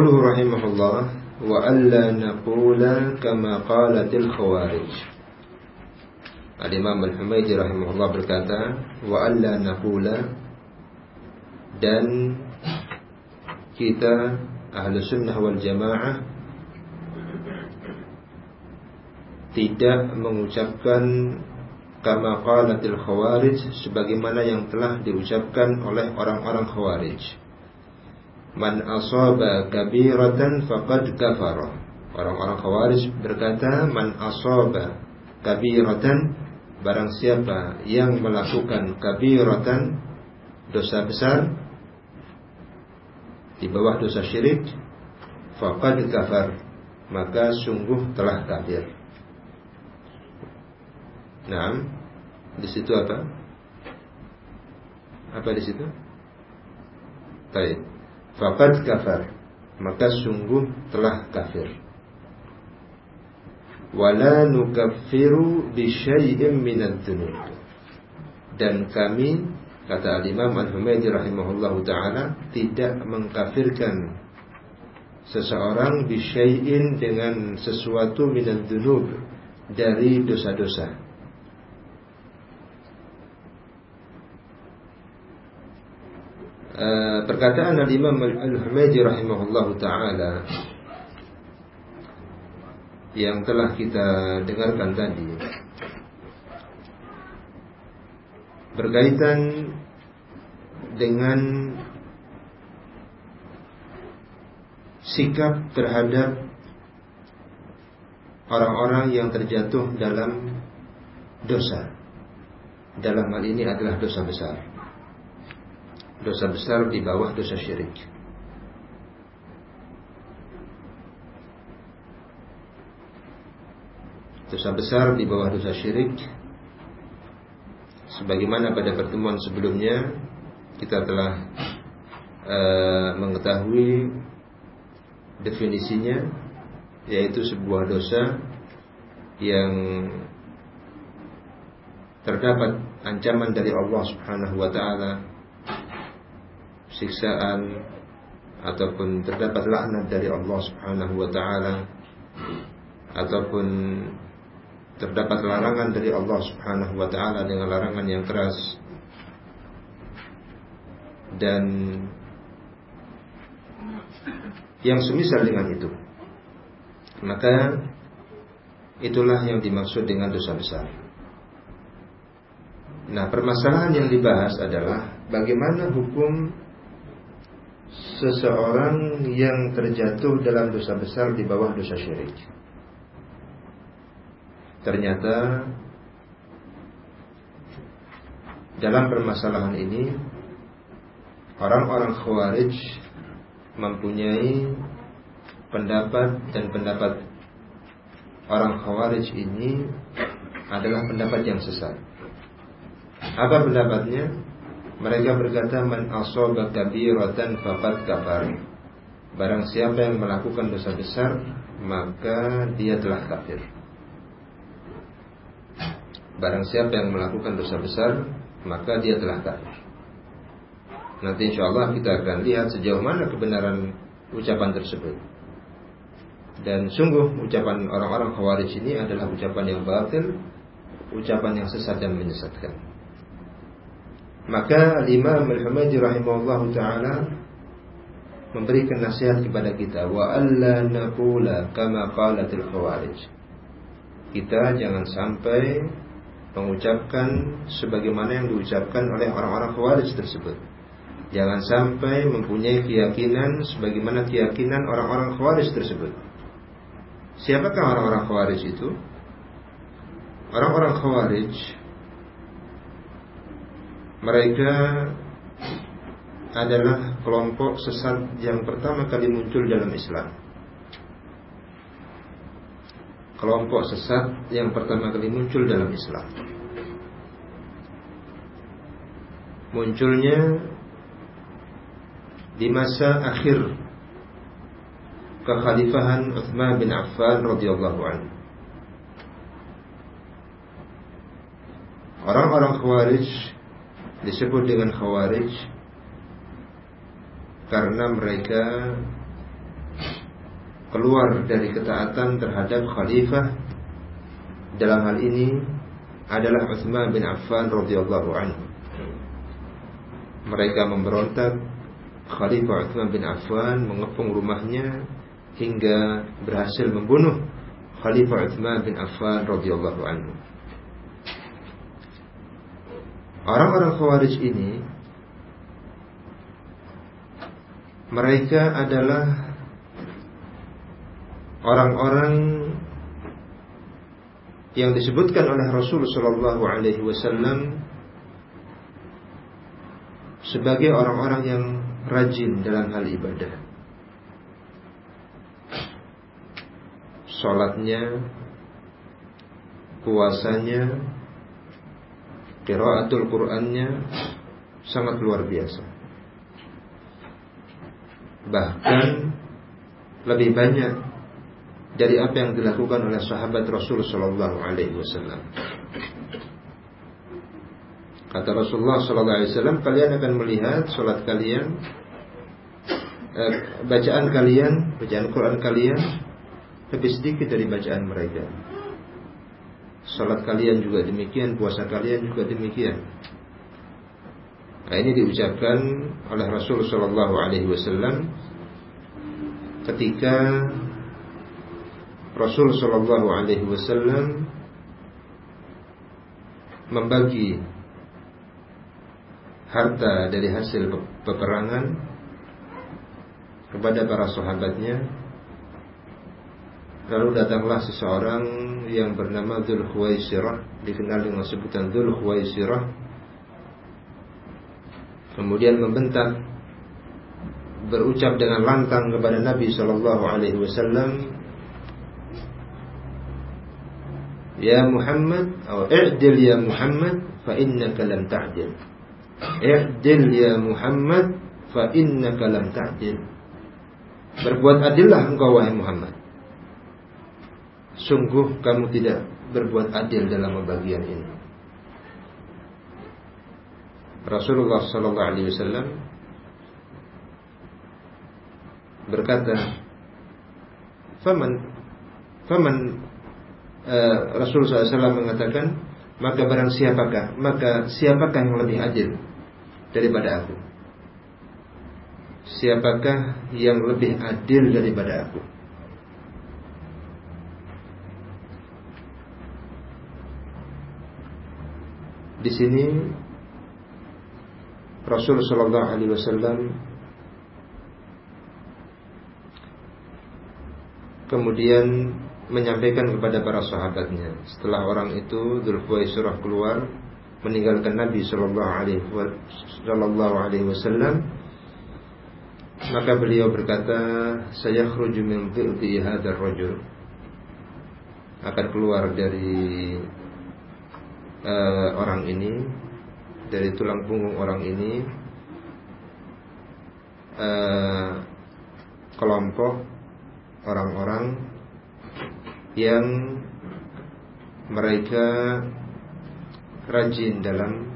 Qauluhu rahimahullah wa alla naqula kama qalatil khawarij. Al Imam Al-Humaydi rahimahullah berkata, wa alla naqula dan kita ahlu sunnah wal jamaah tidak mengucapkan kama qalatil khawarij sebagaimana yang telah diucapkan oleh orang-orang khawarij. Man asaba kabiratan faqad kafara. Orang-orang Khawarij berkata, man asaba kabiratan barang siapa yang melakukan kabiratan dosa besar di bawah dosa syirik faqad kafar maka sungguh telah kafir. Nah, di situ apa? Apa di situ? Baik faqad kafar. Maka sungguh telah kafir. Wala nukaffiru bi syai'in minadz dzunub dan kami kata al-Imam Al-Humaydi rahimahullahu taala tidak mengkafirkan seseorang bi syai'in dengan sesuatu minadz dzunub dari dosa-dosa Eh, perkataan Al-Imam Al-Humaydi rahimahullahu taala yang telah kita dengarkan tadi berkaitan dengan sikap terhadap orang-orang yang terjatuh dalam dosa. Dalam hal ini adalah dosa besar dosa besar di bawah dosa syirik. Dosa besar di bawah dosa syirik Sebagaimana pada pertemuan sebelumnya Kita telah uh, mengetahui Definisinya Yaitu sebuah dosa Yang Terdapat ancaman dari Allah subhanahu wa ta'ala siksaan ataupun terdapat laknat dari Allah Subhanahu wa taala ataupun terdapat larangan dari Allah Subhanahu wa taala dengan larangan yang keras dan yang semisal dengan itu maka itulah yang dimaksud dengan dosa besar. Nah, permasalahan yang dibahas adalah bagaimana hukum seseorang yang terjatuh dalam dosa besar di bawah dosa syirik. Ternyata dalam permasalahan ini orang-orang khawarij mempunyai pendapat dan pendapat orang khawarij ini adalah pendapat yang sesat. Apa pendapatnya? Mereka berkata man asaba kabiratan faqad kafar. Barang siapa yang melakukan dosa besar, maka dia telah kafir. Barang siapa yang melakukan dosa besar, maka dia telah kafir. Nanti insya Allah kita akan lihat sejauh mana kebenaran ucapan tersebut. Dan sungguh ucapan orang-orang khawarij ini adalah ucapan yang batil ucapan yang sesat dan menyesatkan. Maka Imam Al-Humaydi rahimahullah taala memberikan nasihat kepada kita wa alla naqula kama qalatil khawarij. Kita jangan sampai mengucapkan sebagaimana yang diucapkan oleh orang-orang khawarij tersebut. Jangan sampai mempunyai keyakinan sebagaimana keyakinan orang-orang khawarij tersebut. Siapakah orang-orang khawarij itu? Orang-orang khawarij mereka adalah kelompok sesat yang pertama kali muncul dalam Islam. Kelompok sesat yang pertama kali muncul dalam Islam. Munculnya di masa akhir kekhalifahan Uthman bin Affan radhiyallahu anhu. Orang-orang Khawarij disebut dengan Khawarij karena mereka keluar dari ketaatan terhadap khalifah dalam hal ini adalah Utsman bin Affan radhiyallahu anhu. Mereka memberontak Khalifah Utsman bin Affan mengepung rumahnya hingga berhasil membunuh Khalifah Utsman bin Affan radhiyallahu anhu. Orang-orang Khawarij ini mereka adalah orang-orang yang disebutkan oleh Rasul Shallallahu Alaihi Wasallam sebagai orang-orang yang rajin dalam hal ibadah. Salatnya, puasanya, qiraatul Qur'annya sangat luar biasa bahkan lebih banyak dari apa yang dilakukan oleh sahabat Rasul Shallallahu Alaihi Wasallam. Kata Rasulullah Shallallahu Alaihi Wasallam, kalian akan melihat sholat kalian, eh, bacaan kalian, bacaan Quran kalian lebih sedikit dari bacaan mereka. Sholat kalian juga demikian, puasa kalian juga demikian. Nah, ini diucapkan oleh Rasul Shallallahu Alaihi Wasallam ketika Rasul Shallallahu Alaihi Wasallam membagi harta dari hasil peperangan kepada para sahabatnya. Lalu datanglah seseorang yang bernama Dhul Khuwaisirah, dikenal dengan sebutan Dhul kemudian membentak berucap dengan lantang kepada Nabi Shallallahu Alaihi Wasallam Ya Muhammad atau i'dil ya Muhammad fa innaka lam ta'dil. I'dil ya Muhammad fa innaka lam ta'dil. Berbuat adillah engkau wahai Muhammad sungguh kamu tidak berbuat adil dalam pembagian ini Rasulullah Sallallahu Alaihi Wasallam berkata, "Faman, faman uh, Rasul SAW mengatakan, maka barang siapakah, maka siapakah yang lebih adil daripada aku? Siapakah yang lebih adil daripada aku?" Di sini Rasul Shallallahu Alaihi Wasallam kemudian menyampaikan kepada para sahabatnya. Setelah orang itu Dzulkhuwaisirah keluar meninggalkan Nabi Shallallahu Alaihi Wasallam maka beliau berkata saya khruju min dhilti hadzal rajul. Akan keluar dari uh, orang ini dari tulang punggung orang ini eh, kelompok orang-orang yang mereka rajin dalam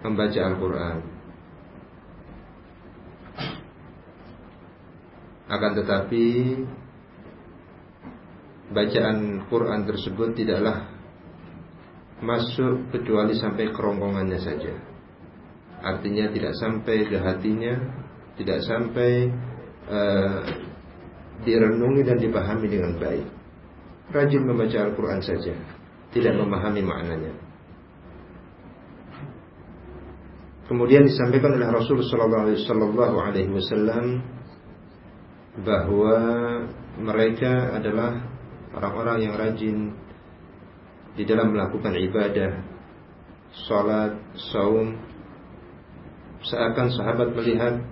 membaca Al-Quran. Akan tetapi bacaan Quran tersebut tidaklah masuk kecuali sampai kerongkongannya saja. Artinya tidak sampai ke hatinya, tidak sampai uh, direnungi dan dipahami dengan baik. Rajin membaca Al-Quran saja, tidak memahami maknanya. Kemudian disampaikan oleh Rasulullah Sallallahu Alaihi Wasallam bahwa mereka adalah orang-orang yang rajin di dalam melakukan ibadah, salat, saum. Seakan sahabat melihat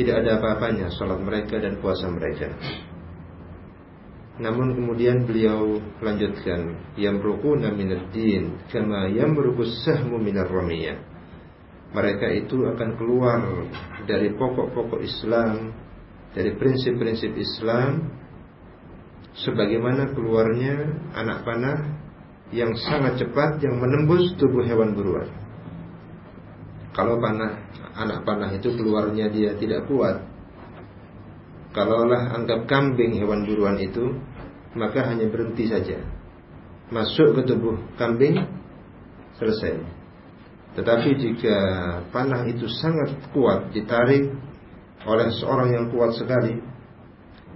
tidak ada apa-apanya salat mereka dan puasa mereka. Namun kemudian beliau lanjutkan, yamruquna minad din kama yamruqus sahmu minar ramiyah. Mereka itu akan keluar dari pokok-pokok Islam, dari prinsip-prinsip Islam sebagaimana keluarnya anak panah yang sangat cepat yang menembus tubuh hewan buruan. Kalau panah anak panah itu keluarnya dia tidak kuat, kalaulah anggap kambing hewan buruan itu, maka hanya berhenti saja. Masuk ke tubuh kambing, selesai. Tetapi jika panah itu sangat kuat ditarik oleh seorang yang kuat sekali,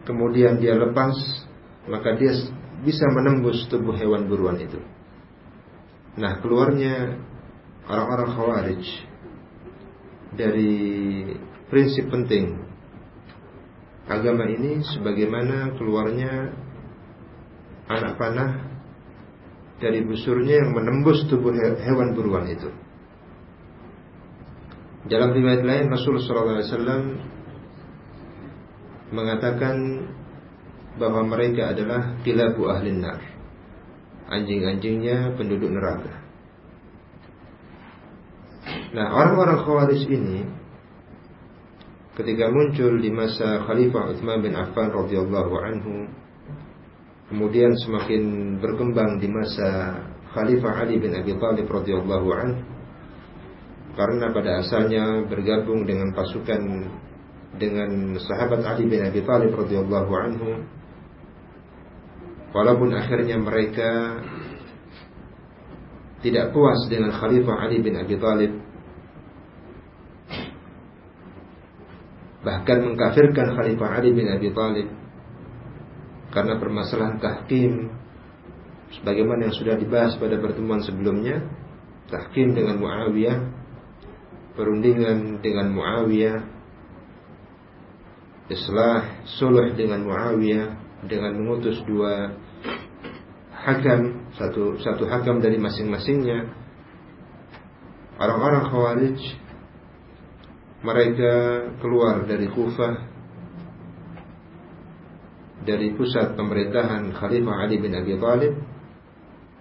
kemudian dia lepas, maka dia bisa menembus tubuh hewan buruan itu. Nah, keluarnya orang-orang khawarij dari prinsip penting agama ini sebagaimana keluarnya anak panah dari busurnya yang menembus tubuh hewan buruan itu. Dalam riwayat lain Rasulullah SAW mengatakan bahwa mereka adalah kilabu ahli nar. Anjing-anjingnya penduduk neraka. Nah, orang-orang Khawarij ini ketika muncul di masa Khalifah Utsman bin Affan radhiyallahu anhu, kemudian semakin berkembang di masa Khalifah Ali bin Abi Thalib radhiyallahu anhu, karena pada asalnya bergabung dengan pasukan dengan sahabat Ali bin Abi Thalib radhiyallahu anhu walaupun akhirnya mereka tidak puas dengan Khalifah Ali bin Abi Thalib bahkan mengkafirkan Khalifah Ali bin Abi Thalib karena permasalahan tahkim sebagaimana yang sudah dibahas pada pertemuan sebelumnya tahkim dengan Muawiyah perundingan dengan Muawiyah islah sulh dengan Muawiyah dengan mengutus dua hakam satu satu hakam dari masing-masingnya orang-orang Khawarij mereka keluar dari Kufah dari pusat pemerintahan Khalifah Ali bin Abi Thalib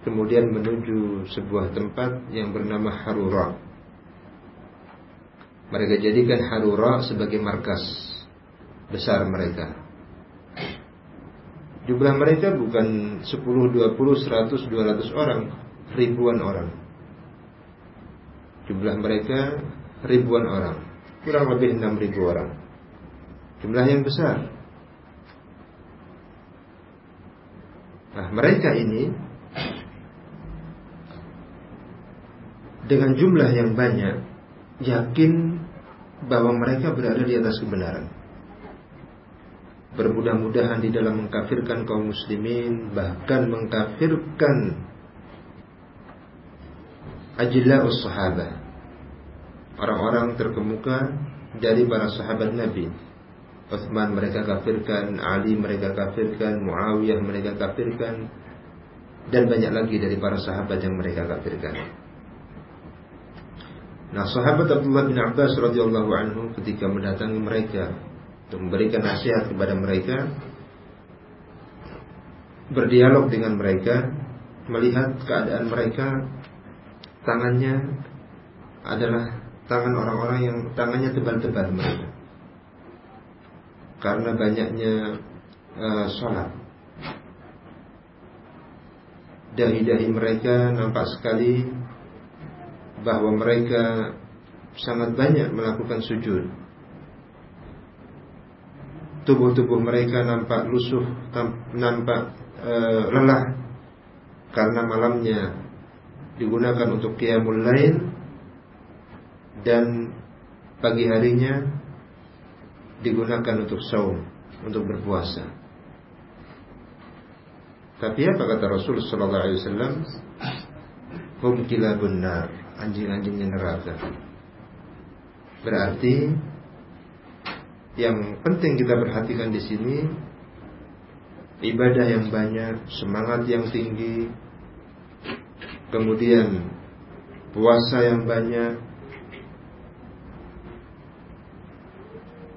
kemudian menuju sebuah tempat yang bernama Harura mereka jadikan Harura sebagai markas besar mereka. Jumlah mereka bukan 10, 20, 100, 200 orang, ribuan orang. Jumlah mereka ribuan orang, kurang lebih 6 ribu orang. Jumlah yang besar. Nah, mereka ini dengan jumlah yang banyak yakin bahwa mereka berada di atas kebenaran bermudah-mudahan di dalam mengkafirkan kaum muslimin bahkan mengkafirkan ajilla'us sahabah. Orang-orang terkemuka dari para sahabat Nabi. Uthman mereka kafirkan Ali mereka kafirkan Muawiyah mereka kafirkan dan banyak lagi dari para sahabat yang mereka kafirkan. Nah sahabat Abdullah bin Abbas radhiyallahu anhu ketika mendatangi mereka untuk memberikan nasihat kepada mereka, berdialog dengan mereka, melihat keadaan mereka, tangannya adalah tangan orang-orang yang tangannya tebal-tebal mereka. Karena banyaknya uh, sholat. Dahi-dahi mereka nampak sekali bahwa mereka sangat banyak melakukan sujud tubuh-tubuh mereka nampak lusuh, nampak e, lelah karena malamnya digunakan untuk qiyamul lain dan pagi harinya digunakan untuk saum, untuk berpuasa. Tapi apa kata Rasul sallallahu alaihi wasallam? Hum kilabun nar, anjing-anjingnya neraka. Berarti yang penting kita perhatikan di sini ibadah yang banyak, semangat yang tinggi, kemudian puasa yang banyak,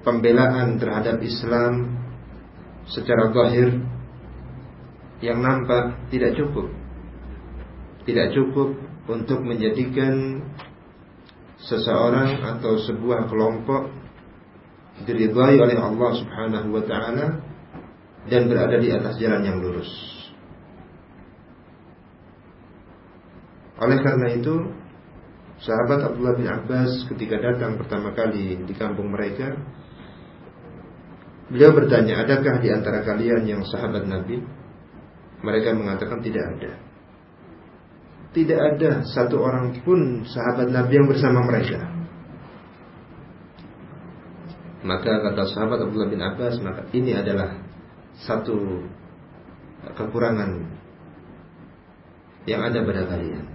pembelaan terhadap Islam secara zahir yang nampak tidak cukup. Tidak cukup untuk menjadikan seseorang atau sebuah kelompok diridhai oleh Allah Subhanahu wa taala dan berada di atas jalan yang lurus. Oleh karena itu, sahabat Abdullah bin Abbas ketika datang pertama kali di kampung mereka, beliau bertanya, "Adakah di antara kalian yang sahabat Nabi?" Mereka mengatakan tidak ada. Tidak ada satu orang pun sahabat Nabi yang bersama mereka. Maka kata sahabat Abdullah bin Abbas, maka ini adalah satu kekurangan yang ada pada kalian.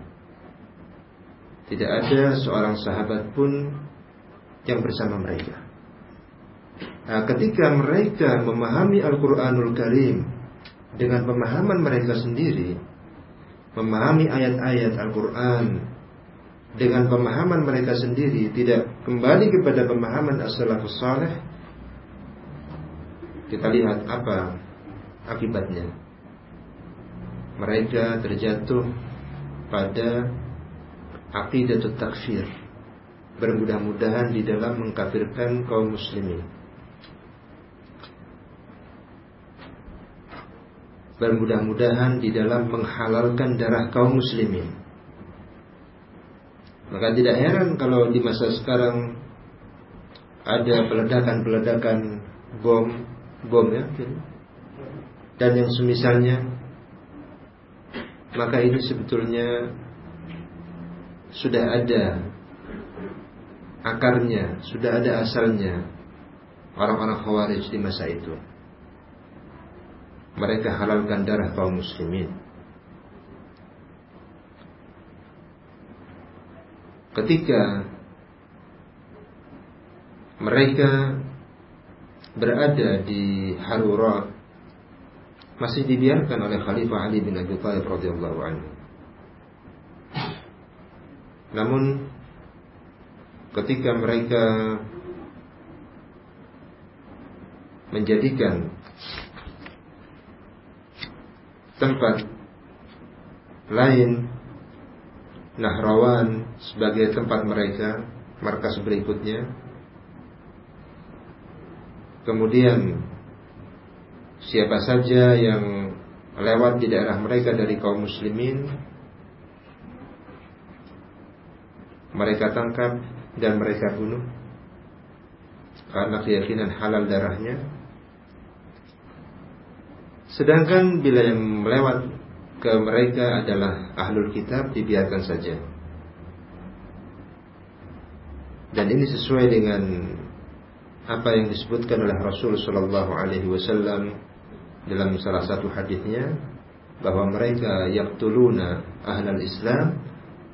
Tidak ada seorang sahabat pun yang bersama mereka. Nah, ketika mereka memahami Al-Quranul Karim dengan pemahaman mereka sendiri, memahami ayat-ayat Al-Quran dengan pemahaman mereka sendiri tidak kembali kepada pemahaman as-salafus salih kita lihat apa akibatnya. Mereka terjatuh pada aqidatut takfir bermudah-mudahan di dalam mengkafirkan kaum muslimin. Bermudah-mudahan di dalam menghalalkan darah kaum muslimin maka tidak heran kalau di masa sekarang ada peledakan-peledakan bom, bom ya, dan yang semisalnya. Maka ini sebetulnya sudah ada akarnya, sudah ada asalnya orang-orang khawarij di masa itu. Mereka halalkan darah kaum muslimin. Ketika mereka berada di Harura masih dibiarkan oleh Khalifah Ali bin Abi Thalib radhiyallahu anhu. Namun ketika mereka menjadikan tempat lain Nahrawan sebagai tempat mereka, markas berikutnya. Kemudian siapa saja yang lewat di daerah mereka dari kaum muslimin mereka tangkap dan mereka bunuh karena keyakinan halal darahnya sedangkan bila yang melewat ke mereka adalah ahlul kitab dibiarkan saja. Dan ini sesuai dengan apa yang disebutkan oleh Rasul Shallallahu Alaihi Wasallam dalam salah satu hadisnya bahwa mereka yaqtuluna ahlal Islam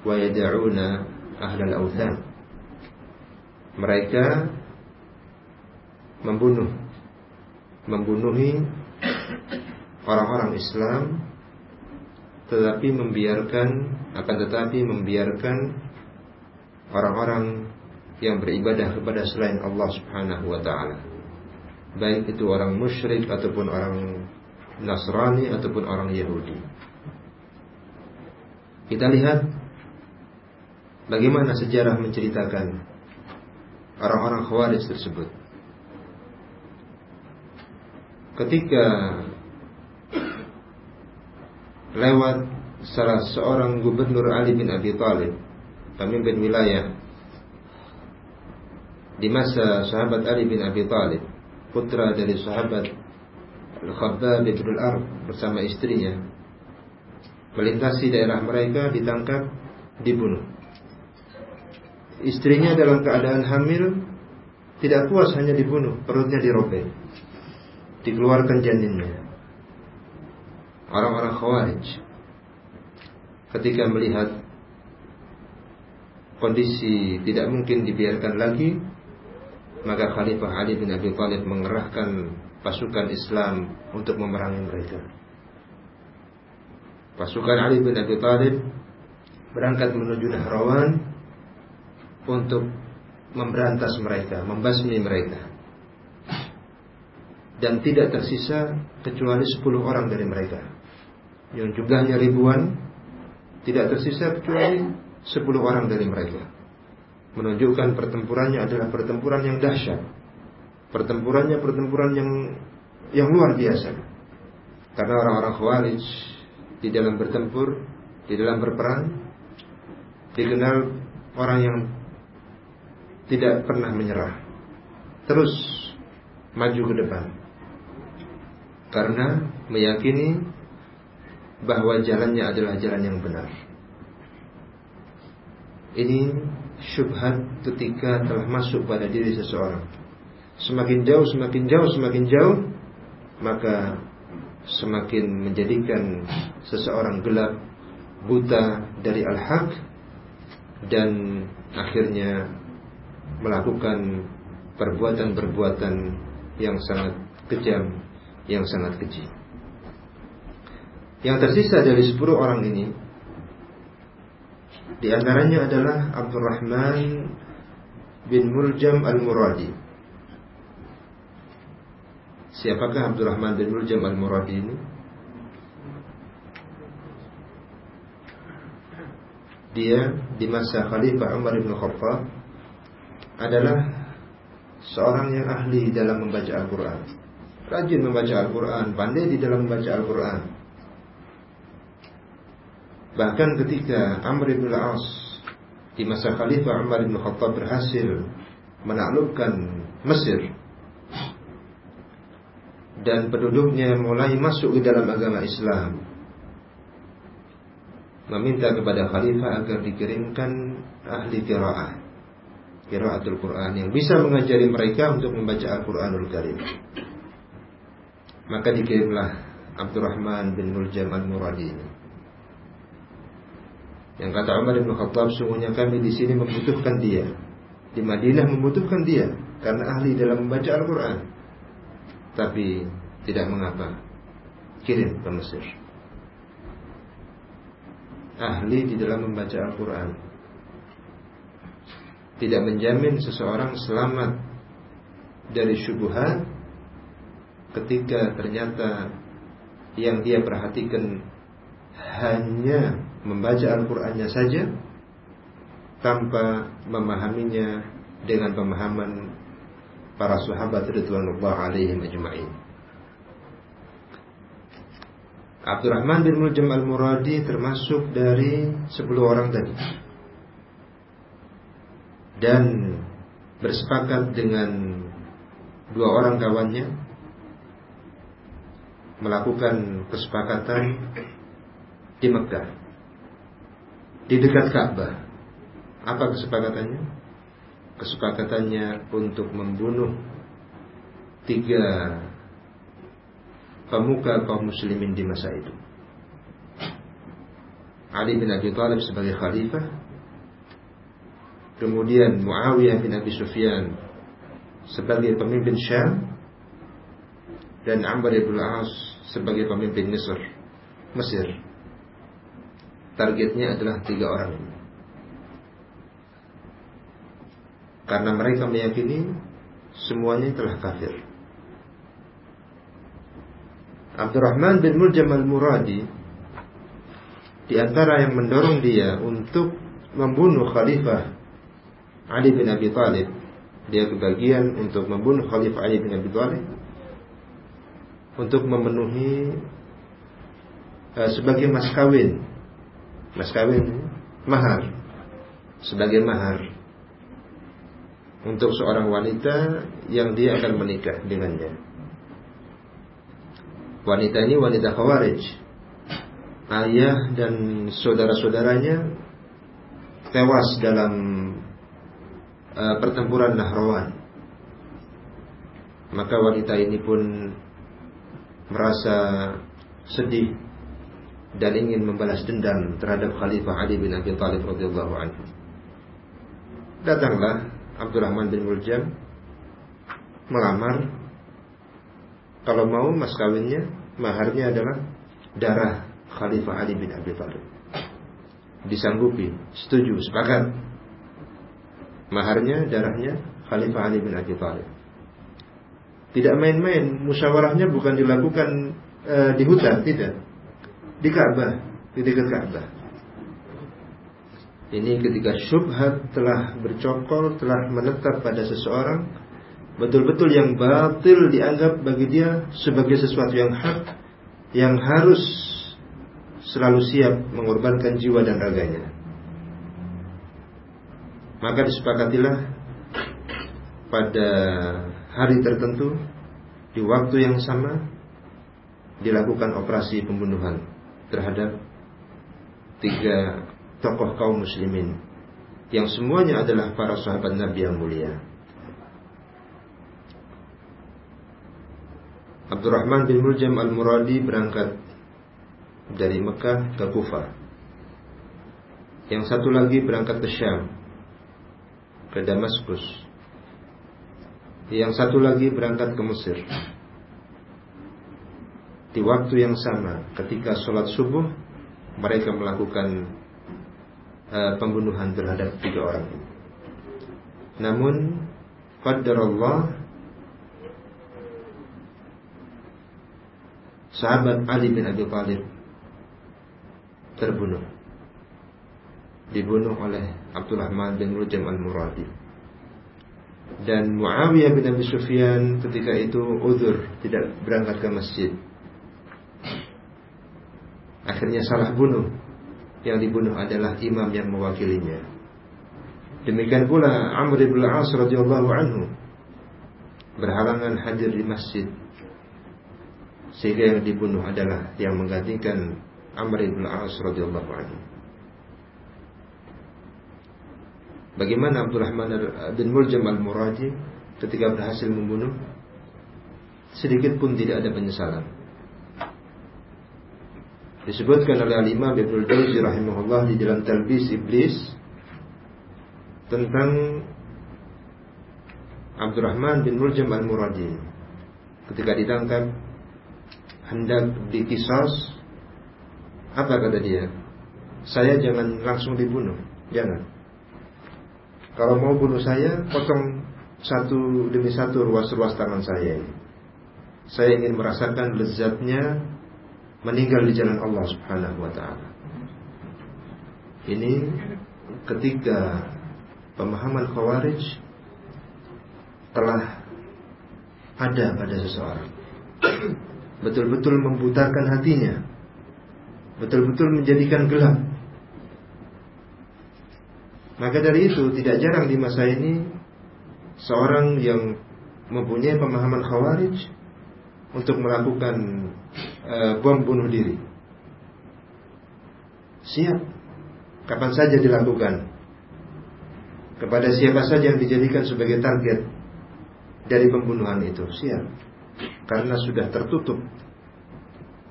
wa yad'una ahlal awthan. Mereka membunuh membunuhi orang-orang Islam tetapi membiarkan akan tetapi membiarkan orang-orang yang beribadah kepada selain Allah Subhanahu wa taala. Baik itu orang musyrik ataupun orang Nasrani ataupun orang Yahudi. Kita lihat bagaimana sejarah menceritakan orang-orang Khawarij tersebut. Ketika lewat salah seorang gubernur Ali bin Abi Thalib, pemimpin wilayah di masa sahabat Ali bin Abi Thalib, putra dari sahabat Al-Khabbab bin Al-Arq bersama istrinya. melintasi daerah mereka, ditangkap, dibunuh. Istrinya dalam keadaan hamil tidak puas hanya dibunuh, perutnya dirobek. Dikeluarkan janinnya. Orang-orang Khawarij ketika melihat kondisi tidak mungkin dibiarkan lagi, maka Khalifah Ali bin Abi Thalib mengerahkan pasukan Islam untuk memerangi mereka. Pasukan Ali bin Abi Thalib berangkat menuju Nahrawan untuk memberantas mereka, membasmi mereka. Dan tidak tersisa kecuali 10 orang dari mereka. Yang jumlahnya ribuan, tidak tersisa kecuali 10 orang dari mereka. Menunjukkan pertempurannya adalah pertempuran yang dahsyat. Pertempurannya pertempuran yang yang luar biasa. Karena orang-orang Khawarij di dalam bertempur, di dalam berperang dikenal orang yang tidak pernah menyerah. Terus maju ke depan. Karena meyakini bahwa jalannya adalah jalan yang benar. Ini syubhat ketika telah masuk pada diri seseorang. Semakin jauh, semakin jauh, semakin jauh, maka semakin menjadikan seseorang gelap, buta dari al-haq dan akhirnya melakukan perbuatan-perbuatan yang sangat kejam, yang sangat keji. Yang tersisa dari 10 orang ini di antaranya adalah Abdurrahman bin Muljam al-Muradi Siapakah Abdurrahman bin Muljam al-Muradi ini? Dia di masa Khalifah Umar bin Khattab adalah seorang yang ahli dalam membaca Al-Quran. Rajin membaca Al-Quran, pandai di dalam membaca Al-Quran. Bahkan ketika Amr bin Al-As di masa Khalifah Umar bin Khattab berhasil menaklukkan Mesir dan penduduknya mulai masuk ke dalam agama Islam meminta kepada khalifah agar dikirimkan ahli qiraah qiraatul Quran yang bisa mengajari mereka untuk membaca Al-Qur'anul Karim. Maka dikirimlah Abdurrahman bin Muljam al-Muradi ini yang kata Umar bin Khattab sungguhnya kami di sini membutuhkan dia di Madinah membutuhkan dia karena ahli dalam membaca Al-Quran tapi tidak mengapa. Kirim ke Mesir. Ahli di dalam membaca Al-Quran Tidak menjamin seseorang selamat Dari syubuhan Ketika ternyata Yang dia perhatikan Hanya membaca Al-Qurannya saja Tanpa memahaminya Dengan pemahaman para sahabat ridwanullah alaihim ajma'in. Abdurrahman bin Muljam al-Muradi termasuk dari 10 orang tadi. Dan bersepakat dengan dua orang kawannya melakukan kesepakatan di Mekah di dekat Ka'bah. Apa kesepakatannya? kesepakatannya untuk membunuh tiga pemuka kaum muslimin di masa itu. Ali bin Abi Thalib sebagai khalifah, kemudian Muawiyah bin Abi Sufyan sebagai pemimpin Syam dan Amr bin As sebagai pemimpin. Mesir. Targetnya adalah tiga orang ini. Karena mereka meyakini semuanya telah kafir. Abdurrahman bin Muljam al-Muradi di antara yang mendorong dia untuk membunuh Khalifah Ali bin Abi Thalib. Dia kebagian untuk membunuh Khalifah Ali bin Abi Thalib untuk memenuhi uh, sebagai mas kawin, mas kawin mahar, sebagai mahar untuk seorang wanita yang dia akan menikah dengannya. Wanita ini wanita khawarij. ayah dan saudara-saudaranya tewas dalam uh, pertempuran Nahrawan. Maka wanita ini pun merasa sedih dan ingin membalas dendam terhadap Khalifah Ali bin Abi Thalib radhiyallahu anhu. Datanglah Abdurrahman bin Muljam melamar kalau mau mas kawinnya maharnya adalah darah Khalifah Ali bin Abi Thalib. Disanggupi, setuju, sepakat. Maharnya, darahnya Khalifah Ali bin Abi Thalib. Tidak main-main, musyawarahnya bukan dilakukan e, di hutan, tidak. Di Ka'bah, di dekat Ka'bah. Ini ketika syubhat telah bercokol, telah menetap pada seseorang, betul-betul yang batil dianggap bagi dia sebagai sesuatu yang hak, yang harus selalu siap mengorbankan jiwa dan raganya. Maka disepakatilah pada hari tertentu di waktu yang sama dilakukan operasi pembunuhan terhadap tiga tokoh kaum muslimin yang semuanya adalah para sahabat Nabi yang mulia. Abdurrahman bin Muljam al-Muradi berangkat dari Mekah ke Kufah. Yang satu lagi berangkat ke Syam, ke Damaskus. Yang satu lagi berangkat ke Mesir. Di waktu yang sama, ketika sholat subuh, mereka melakukan uh, pembunuhan terhadap tiga orang ini. Namun, Allah sahabat Ali bin Abi Thalib terbunuh. Dibunuh oleh Abdurrahman bin Muljam al-Muradi. Dan Muawiyah bin Abi Sufyan ketika itu uzur tidak berangkat ke masjid. Akhirnya salah bunuh. Yang dibunuh adalah imam yang mewakilinya. Demikian pula Amr bin Al-As radhiyallahu anhu berhalangan hadir di masjid sehingga yang dibunuh adalah yang menggantikan Amr bin As radhiyallahu anhu. Bagaimana Abdurrahman bin Muljam al-Muradi ketika berhasil membunuh sedikit pun tidak ada penyesalan. Disebutkan oleh Al-Imam Ibnu Jauzi rahimahullah di dalam Talbis Iblis tentang Abdurrahman bin Muljam al-Muradi ketika ditangkap hendak dikisos apa kata dia? Saya jangan langsung dibunuh, jangan. Kalau mau bunuh saya, potong satu demi satu ruas-ruas tangan saya ini. Saya ingin merasakan lezatnya meninggal di jalan Allah Subhanahu wa taala. Ini ketika pemahaman Khawarij telah ada pada seseorang. Betul-betul membutakan hatinya betul-betul menjadikan gelap. Maka dari itu tidak jarang di masa ini seorang yang mempunyai pemahaman khawarij untuk melakukan e, bom bunuh diri. Siap kapan saja dilakukan kepada siapa saja yang dijadikan sebagai target dari pembunuhan itu siap karena sudah tertutup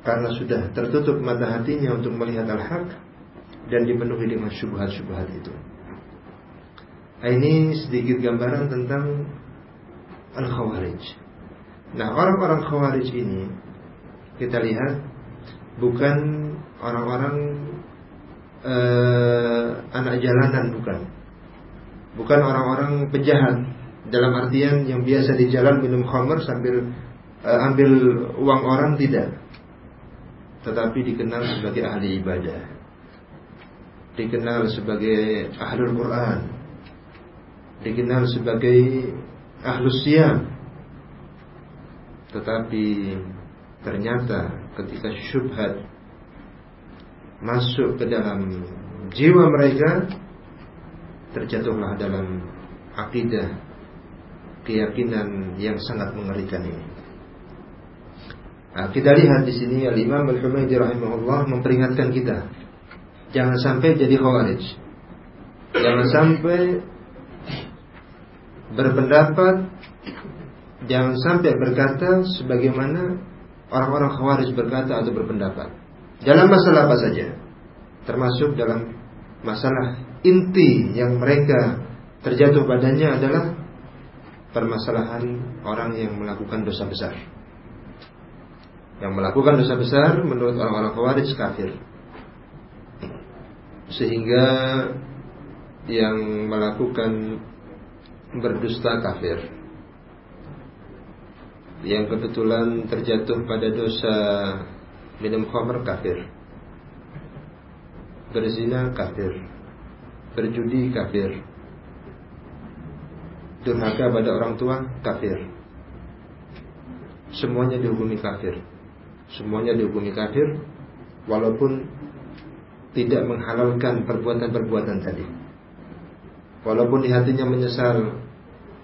karena sudah tertutup mata hatinya untuk melihat al-haq dan dipenuhi dengan syubhat-syubhat itu. Nah, ini sedikit gambaran tentang al-khawarij. Nah, orang-orang khawarij ini kita lihat bukan orang-orang uh, anak jalanan bukan. Bukan orang-orang penjahat dalam artian yang biasa di jalan minum khamr sambil uh, ambil uang orang tidak. Tetapi dikenal sebagai ahli ibadah. Dikenal sebagai ahlul Quran. Dikenal sebagai ahlus siam tetapi ternyata ketika syubhat masuk ke dalam jiwa mereka terjatuhlah dalam akidah keyakinan yang sangat mengerikan ini. Nah, kita lihat di sini Al Imam Al Humaydi rahimahullah memperingatkan kita, jangan sampai jadi khawarij, jangan sampai berpendapat, jangan sampai berkata sebagaimana orang-orang khawarij berkata atau berpendapat dalam masalah apa saja, termasuk dalam masalah inti yang mereka terjatuh padanya adalah permasalahan orang yang melakukan dosa besar yang melakukan dosa besar menurut orang-orang Khawarij kafir. Sehingga yang melakukan berdusta kafir. Yang kebetulan terjatuh pada dosa minum khamr kafir. Berzina kafir. Berjudi kafir. Durhaka pada orang tua kafir. Semuanya dihukumi kafir semuanya dihukumi kafir walaupun tidak menghalalkan perbuatan-perbuatan tadi. Walaupun di hatinya menyesal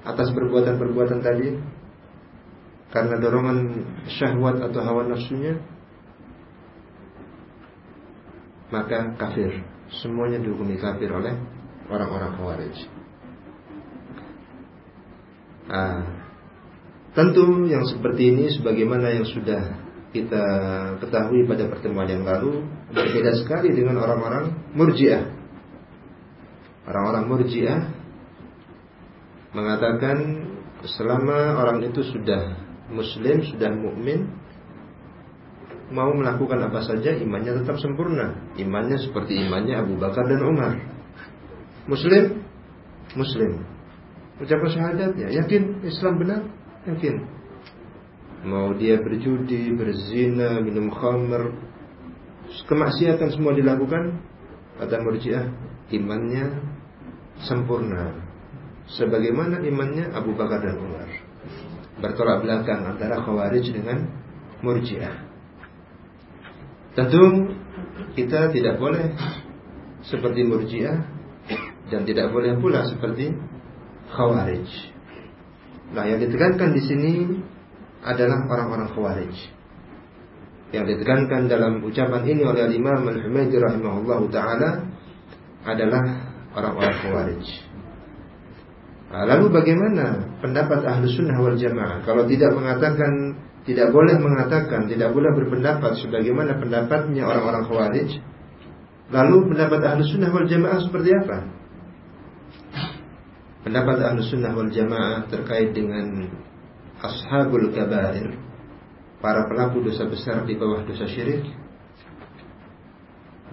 atas perbuatan-perbuatan tadi karena dorongan syahwat atau hawa nafsunya maka kafir. Semuanya dihukumi kafir oleh orang-orang Khawarij. Ah, tentu yang seperti ini sebagaimana yang sudah kita ketahui pada pertemuan yang lalu berbeda sekali dengan orang-orang murjiah. Orang-orang murjiah mengatakan selama orang itu sudah muslim, sudah mukmin, mau melakukan apa saja imannya tetap sempurna. Imannya seperti imannya Abu Bakar dan Umar. Muslim, muslim. Ucapan syahadatnya, yakin Islam benar, yakin mau dia berjudi, berzina, minum khamr, kemaksiatan semua dilakukan, kata Murji'ah, imannya sempurna. Sebagaimana imannya Abu Bakar dan Umar. Bertolak belakang antara Khawarij dengan Murji'ah. Tentu kita tidak boleh seperti Murji'ah dan tidak boleh pula seperti Khawarij. Nah, yang ditekankan di sini adalah orang-orang khawarij. Yang ditekankan dalam ucapan ini oleh Imam Al-Humaydi rahimahullah taala adalah orang-orang khawarij. Nah, lalu bagaimana pendapat ahlu sunnah wal jamaah Kalau tidak mengatakan Tidak boleh mengatakan Tidak boleh berpendapat Sebagaimana pendapatnya orang-orang khawarij Lalu pendapat ahlu sunnah wal jamaah seperti apa? Pendapat ahlu sunnah wal jamaah Terkait dengan ashabul kabair, para pelaku dosa besar di bawah dosa syirik,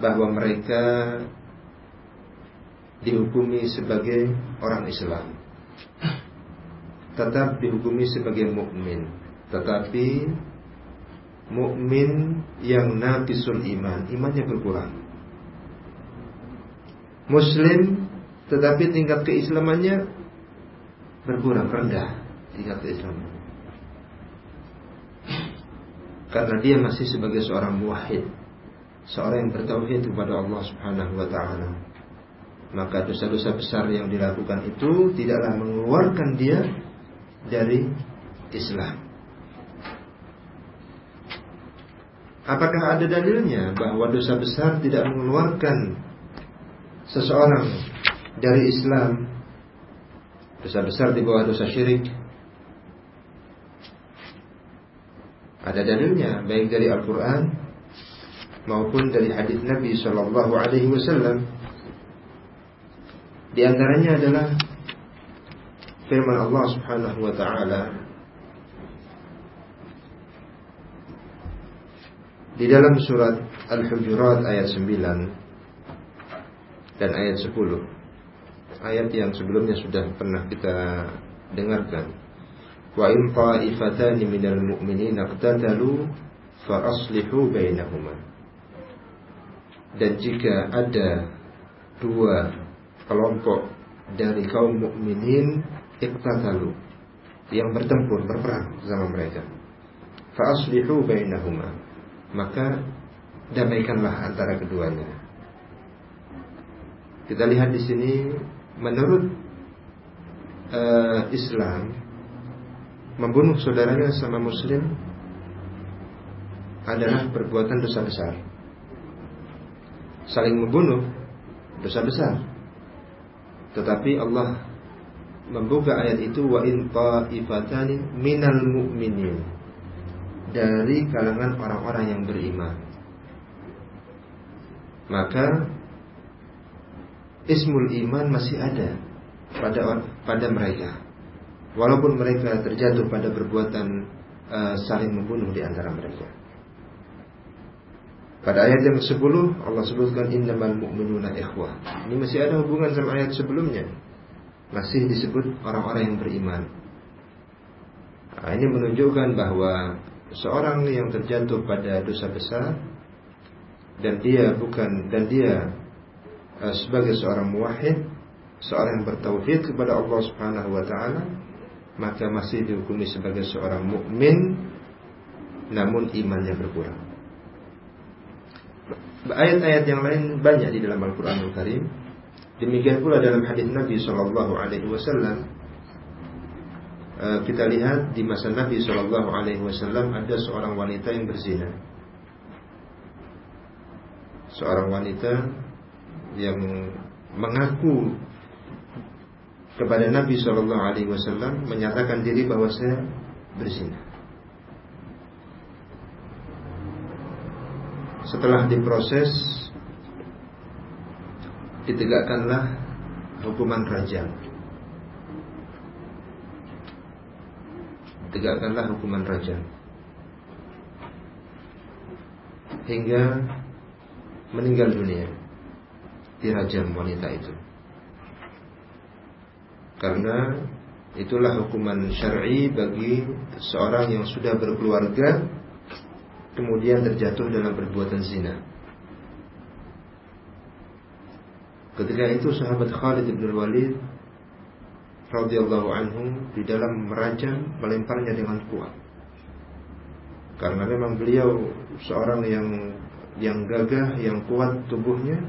bahwa mereka dihukumi sebagai orang Islam. Tetap dihukumi sebagai mukmin, tetapi mukmin yang naqisul iman, imannya berkurang. Muslim tetapi tingkat keislamannya berkurang rendah tingkat keislaman karena dia masih sebagai seorang muwahhid, seorang yang bertauhid kepada Allah Subhanahu wa taala. Maka dosa-dosa besar yang dilakukan itu tidaklah mengeluarkan dia dari Islam. Apakah ada dalilnya bahwa dosa besar tidak mengeluarkan seseorang dari Islam? Dosa besar di bawah dosa syirik Ada dalilnya baik dari Al-Quran maupun dari hadis Nabi Shallallahu Alaihi Wasallam. Di antaranya adalah firman Allah Subhanahu Wa Taala. Di dalam surat Al-Hujurat ayat 9 dan ayat 10 ayat yang sebelumnya sudah pernah kita dengarkan. Wa in ta'ifatan minal mu'minina iqtatalu fa aslihu bainahuma. Dan jika ada dua kelompok dari kaum mukminin iqtatalu yang bertempur berperang sama mereka fa aslihu bainahuma maka damaikanlah antara keduanya kita lihat di sini menurut uh, Islam membunuh saudaranya sama muslim adalah perbuatan dosa besar. Saling membunuh dosa besar. Tetapi Allah membuka ayat itu wa in ta'ifatani minal mu'minin dari kalangan orang-orang yang beriman. Maka ismul iman masih ada pada pada mereka. Walaupun mereka terjatuh pada perbuatan uh, saling membunuh di antara mereka. Pada ayat yang ke-10 Allah sebutkan innamal mu'minuna ikhwah. Ini masih ada hubungan sama ayat sebelumnya. Masih disebut orang-orang yang beriman. Nah, ini menunjukkan bahwa seorang yang terjatuh pada dosa besar dan dia bukan dan dia uh, sebagai seorang muwahhid, seorang yang bertauhid kepada Allah Subhanahu wa taala, maka masih dihukumi sebagai seorang mukmin namun imannya berkurang. Ayat-ayat yang lain banyak di dalam Al-Quranul Karim. Demikian pula dalam hadis Nabi Shallallahu Alaihi Wasallam. Eh, kita lihat di masa Nabi Shallallahu Alaihi Wasallam ada seorang wanita yang berzina. Seorang wanita yang mengaku kepada Nabi Shallallahu Alaihi Wasallam menyatakan diri bahwa saya berzina. Setelah diproses Ditegakkanlah Hukuman rajam Ditegakkanlah hukuman rajam Hingga Meninggal dunia Dirajam wanita itu. Karena Itulah hukuman syar'i bagi seorang yang sudah berkeluarga kemudian terjatuh dalam perbuatan zina. Ketika itu sahabat Khalid bin Walid radhiyallahu anhu di dalam merajam melemparnya dengan kuat. Karena memang beliau seorang yang yang gagah, yang kuat tubuhnya,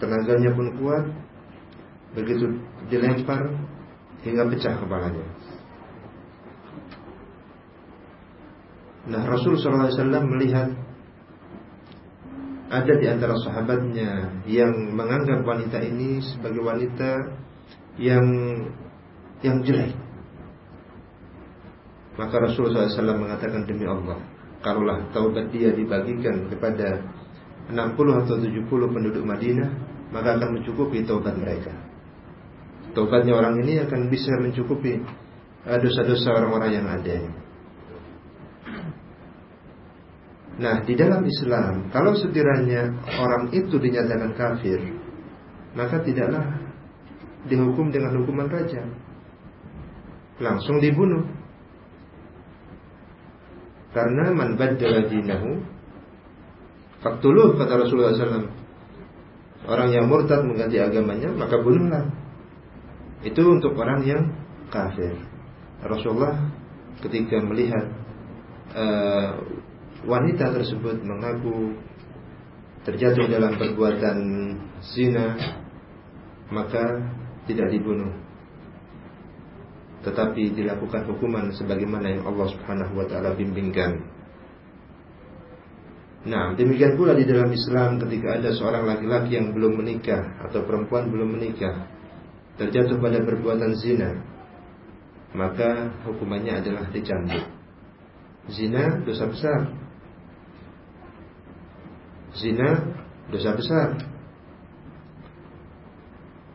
tenaganya pun kuat. Begitu dilempar hingga pecah kepalanya. Nah Rasul SAW melihat ada di antara sahabatnya yang menganggap wanita ini sebagai wanita yang yang jelek. Maka Rasul SAW mengatakan demi Allah, kalaulah taubat dia dibagikan kepada 60 atau 70 penduduk Madinah, maka akan mencukupi taubat mereka. Taubatnya orang ini akan bisa mencukupi dosa-dosa orang-orang yang ada. Nah, di dalam Islam, kalau sekiranya orang itu dinyatakan kafir, maka tidaklah dihukum dengan hukuman raja. Langsung dibunuh. Karena man baddala dinahu faktuluh kata Rasulullah SAW. Orang yang murtad mengganti agamanya, maka bunuhlah. Itu untuk orang yang kafir. Rasulullah ketika melihat uh, wanita tersebut mengaku terjatuh dalam perbuatan zina maka tidak dibunuh tetapi dilakukan hukuman sebagaimana yang Allah Subhanahu wa taala bimbingkan. Nah, demikian pula di dalam Islam ketika ada seorang laki-laki yang belum menikah atau perempuan belum menikah terjatuh pada perbuatan zina, maka hukumannya adalah dicambuk. Zina dosa besar Zina dosa besar.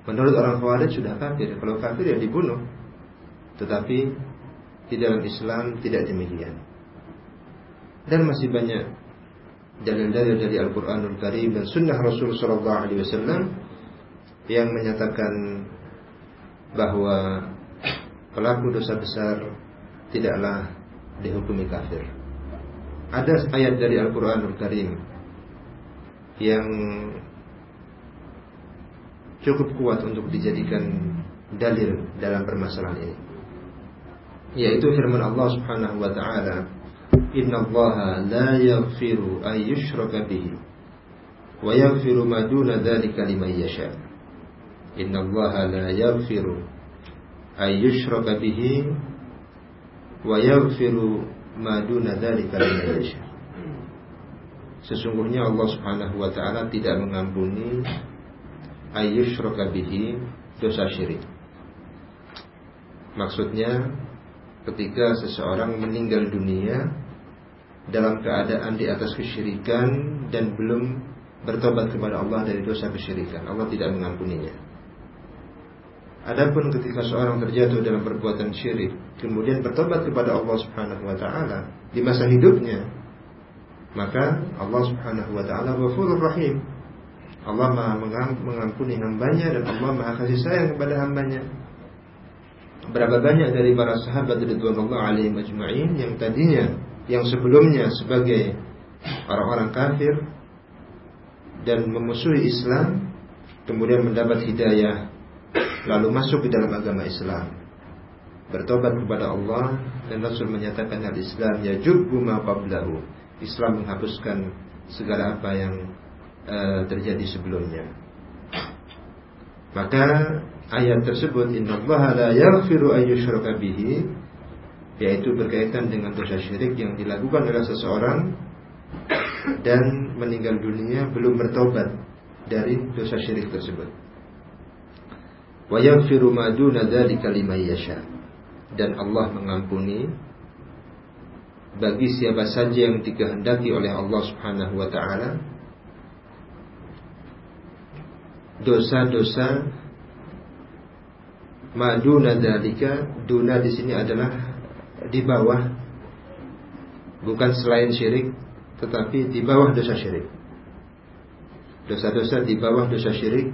Menurut orang Khawarij sudah kafir. Kalau kafir ya dibunuh. Tetapi di dalam Islam tidak demikian. Dan masih banyak dalil-dalil dari Al-Qur'anul Karim dan sunnah Rasul sallallahu alaihi wasallam yang menyatakan bahwa pelaku dosa besar tidaklah dihukumi kafir. Ada ayat dari Al-Qur'anul Karim yang cukup kuat untuk dijadikan dalil dalam permasalahan ini. Yaitu firman Allah Subhanahu wa taala Inna Allah la yaghfiru an yushraka bihi wa yaghfiru ma duna dzalika liman yasha. Inna Allah la yaghfiru an yushraka bihi wa yaghfiru ma duna dzalika liman yasha sesungguhnya Allah Subhanahu wa taala tidak mengampuni ayyushraka bihi dosa syirik. Maksudnya ketika seseorang meninggal dunia dalam keadaan di atas kesyirikan dan belum bertobat kepada Allah dari dosa kesyirikan, Allah tidak mengampuninya. Adapun ketika seorang terjatuh dalam perbuatan syirik, kemudian bertobat kepada Allah Subhanahu wa taala di masa hidupnya, maka Allah Subhanahu wa taala Ghafurur Rahim. Allah Maha mengampuni hambanya dan Allah Maha kasih sayang kepada hambanya. Berapa banyak dari para sahabat radhiyallahu alaihim ajma'in yang tadinya yang sebelumnya sebagai orang-orang kafir dan memusuhi Islam kemudian mendapat hidayah lalu masuk ke dalam agama Islam bertobat kepada Allah dan Rasul menyatakan al-Islam ya ma qablahu Islam menghapuskan segala apa yang uh, terjadi sebelumnya. Maka ayat tersebut innallaha la yaghfiru bihi yaitu berkaitan dengan dosa syirik yang dilakukan oleh seseorang dan meninggal dunia belum bertobat dari dosa syirik tersebut. Wa yaghfiru ma duna dzalika liman yasha. Dan Allah mengampuni bagi siapa saja yang dikehendaki oleh Allah Subhanahu wa taala dosa-dosa maduna dzalika duna di sini adalah di bawah bukan selain syirik tetapi di bawah dosa syirik dosa-dosa di bawah dosa syirik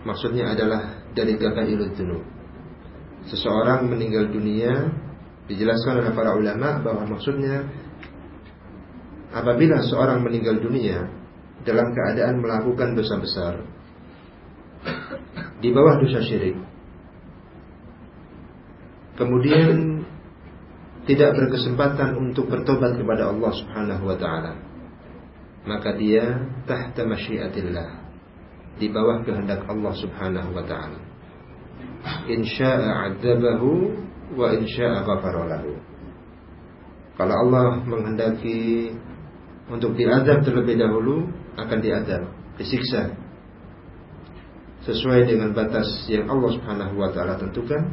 Maksudnya adalah dari kabairud dzunub. Seseorang meninggal dunia dijelaskan oleh para ulama bahwa maksudnya apabila seorang meninggal dunia dalam keadaan melakukan dosa besar di bawah dosa syirik kemudian tidak berkesempatan untuk bertobat kepada Allah Subhanahu wa taala maka dia tahta masyiatillah di bawah kehendak Allah Subhanahu wa taala. Insya'a wa insya'a. Kalau Allah menghendaki untuk diazab terlebih dahulu akan diazab, disiksa sesuai dengan batas yang Allah Subhanahu wa taala tentukan.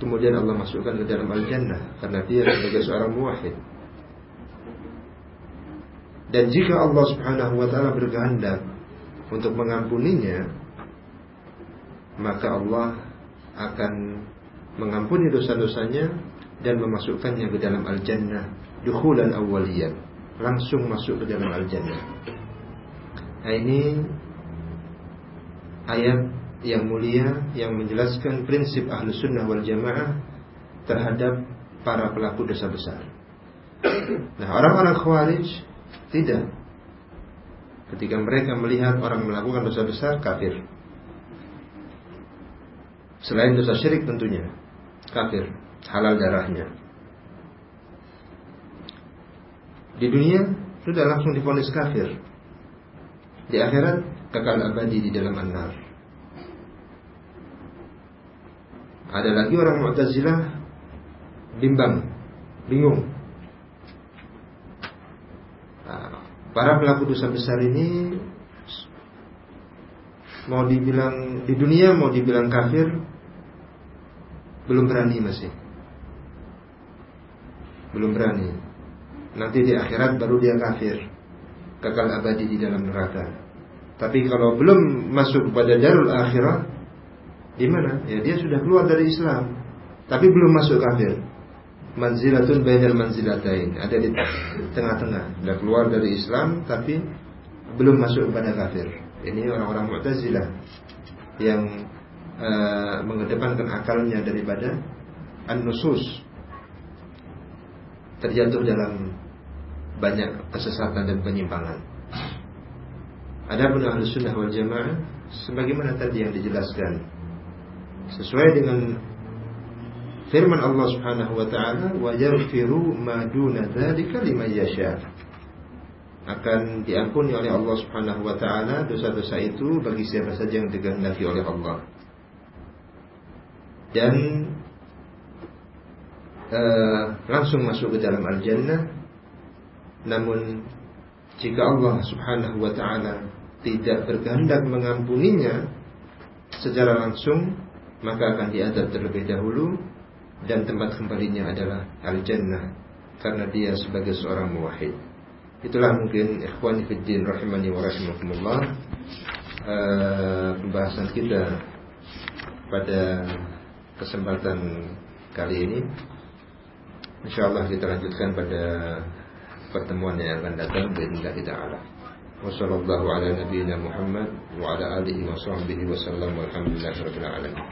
Kemudian Allah masukkan ke dalam al-jannah karena dia sebagai seorang muwahhid. Dan jika Allah Subhanahu wa taala berkehendak untuk mengampuninya maka Allah akan mengampuni dosa-dosanya dan memasukkannya ke dalam al-jannah. Dukhulan awwaliyan. Langsung masuk ke dalam al-jannah. Nah, ini ayat yang mulia yang menjelaskan prinsip ahlu sunnah wal jamaah terhadap para pelaku dosa besar. Nah orang-orang khawarij tidak. Ketika mereka melihat orang melakukan dosa besar kafir. Selain dosa syirik tentunya kafir, halal darahnya. Di dunia sudah langsung difonis kafir. Di akhirat kekal abadi di dalam an Ada lagi orang Mu'tazilah bimbang, bingung para pelaku dosa besar ini mau dibilang di dunia mau dibilang kafir belum berani masih belum berani. Nanti di akhirat baru dia kafir. Kekal abadi di dalam neraka. Tapi kalau belum masuk pada darul akhirat di mana? Ya dia sudah keluar dari Islam. Tapi belum masuk kafir. Manzilatun bainal manzilatain. Ada di tengah-tengah. Sudah keluar dari Islam tapi belum masuk kepada kafir. Ini orang-orang Mu'tazilah yang uh, mengedepankan akalnya daripada an-nusus. Terjatuh dalam banyak kesesatan dan penyimpangan. Adapun ahli sunnah wal jamaah sebagaimana tadi yang dijelaskan sesuai dengan firman Allah Subhanahu wa taala wa yaghfiru ma duna dzalika liman yasha. Akan diampuni oleh Allah Subhanahu wa taala dosa-dosa itu bagi siapa saja yang dikehendaki oleh Allah. Dan uh, langsung masuk ke dalam al-jannah Namun jika Allah Subhanahu wa taala tidak berkehendak mengampuninya secara langsung, maka akan diadab terlebih dahulu dan tempat kembalinya adalah al-jannah karena dia sebagai seorang muwahhid. Itulah mungkin ikhwani fiddin rahimani wa rahimakumullah uh, pembahasan kita pada kesempatan kali ini. Insyaallah kita lanjutkan pada pertemuan yang akan datang bismillah taala. Wassallallahu ala nabiyyina Muhammad wa ala alihi wa sahbihi wa sallam walhamdulillahi rabbil alamin.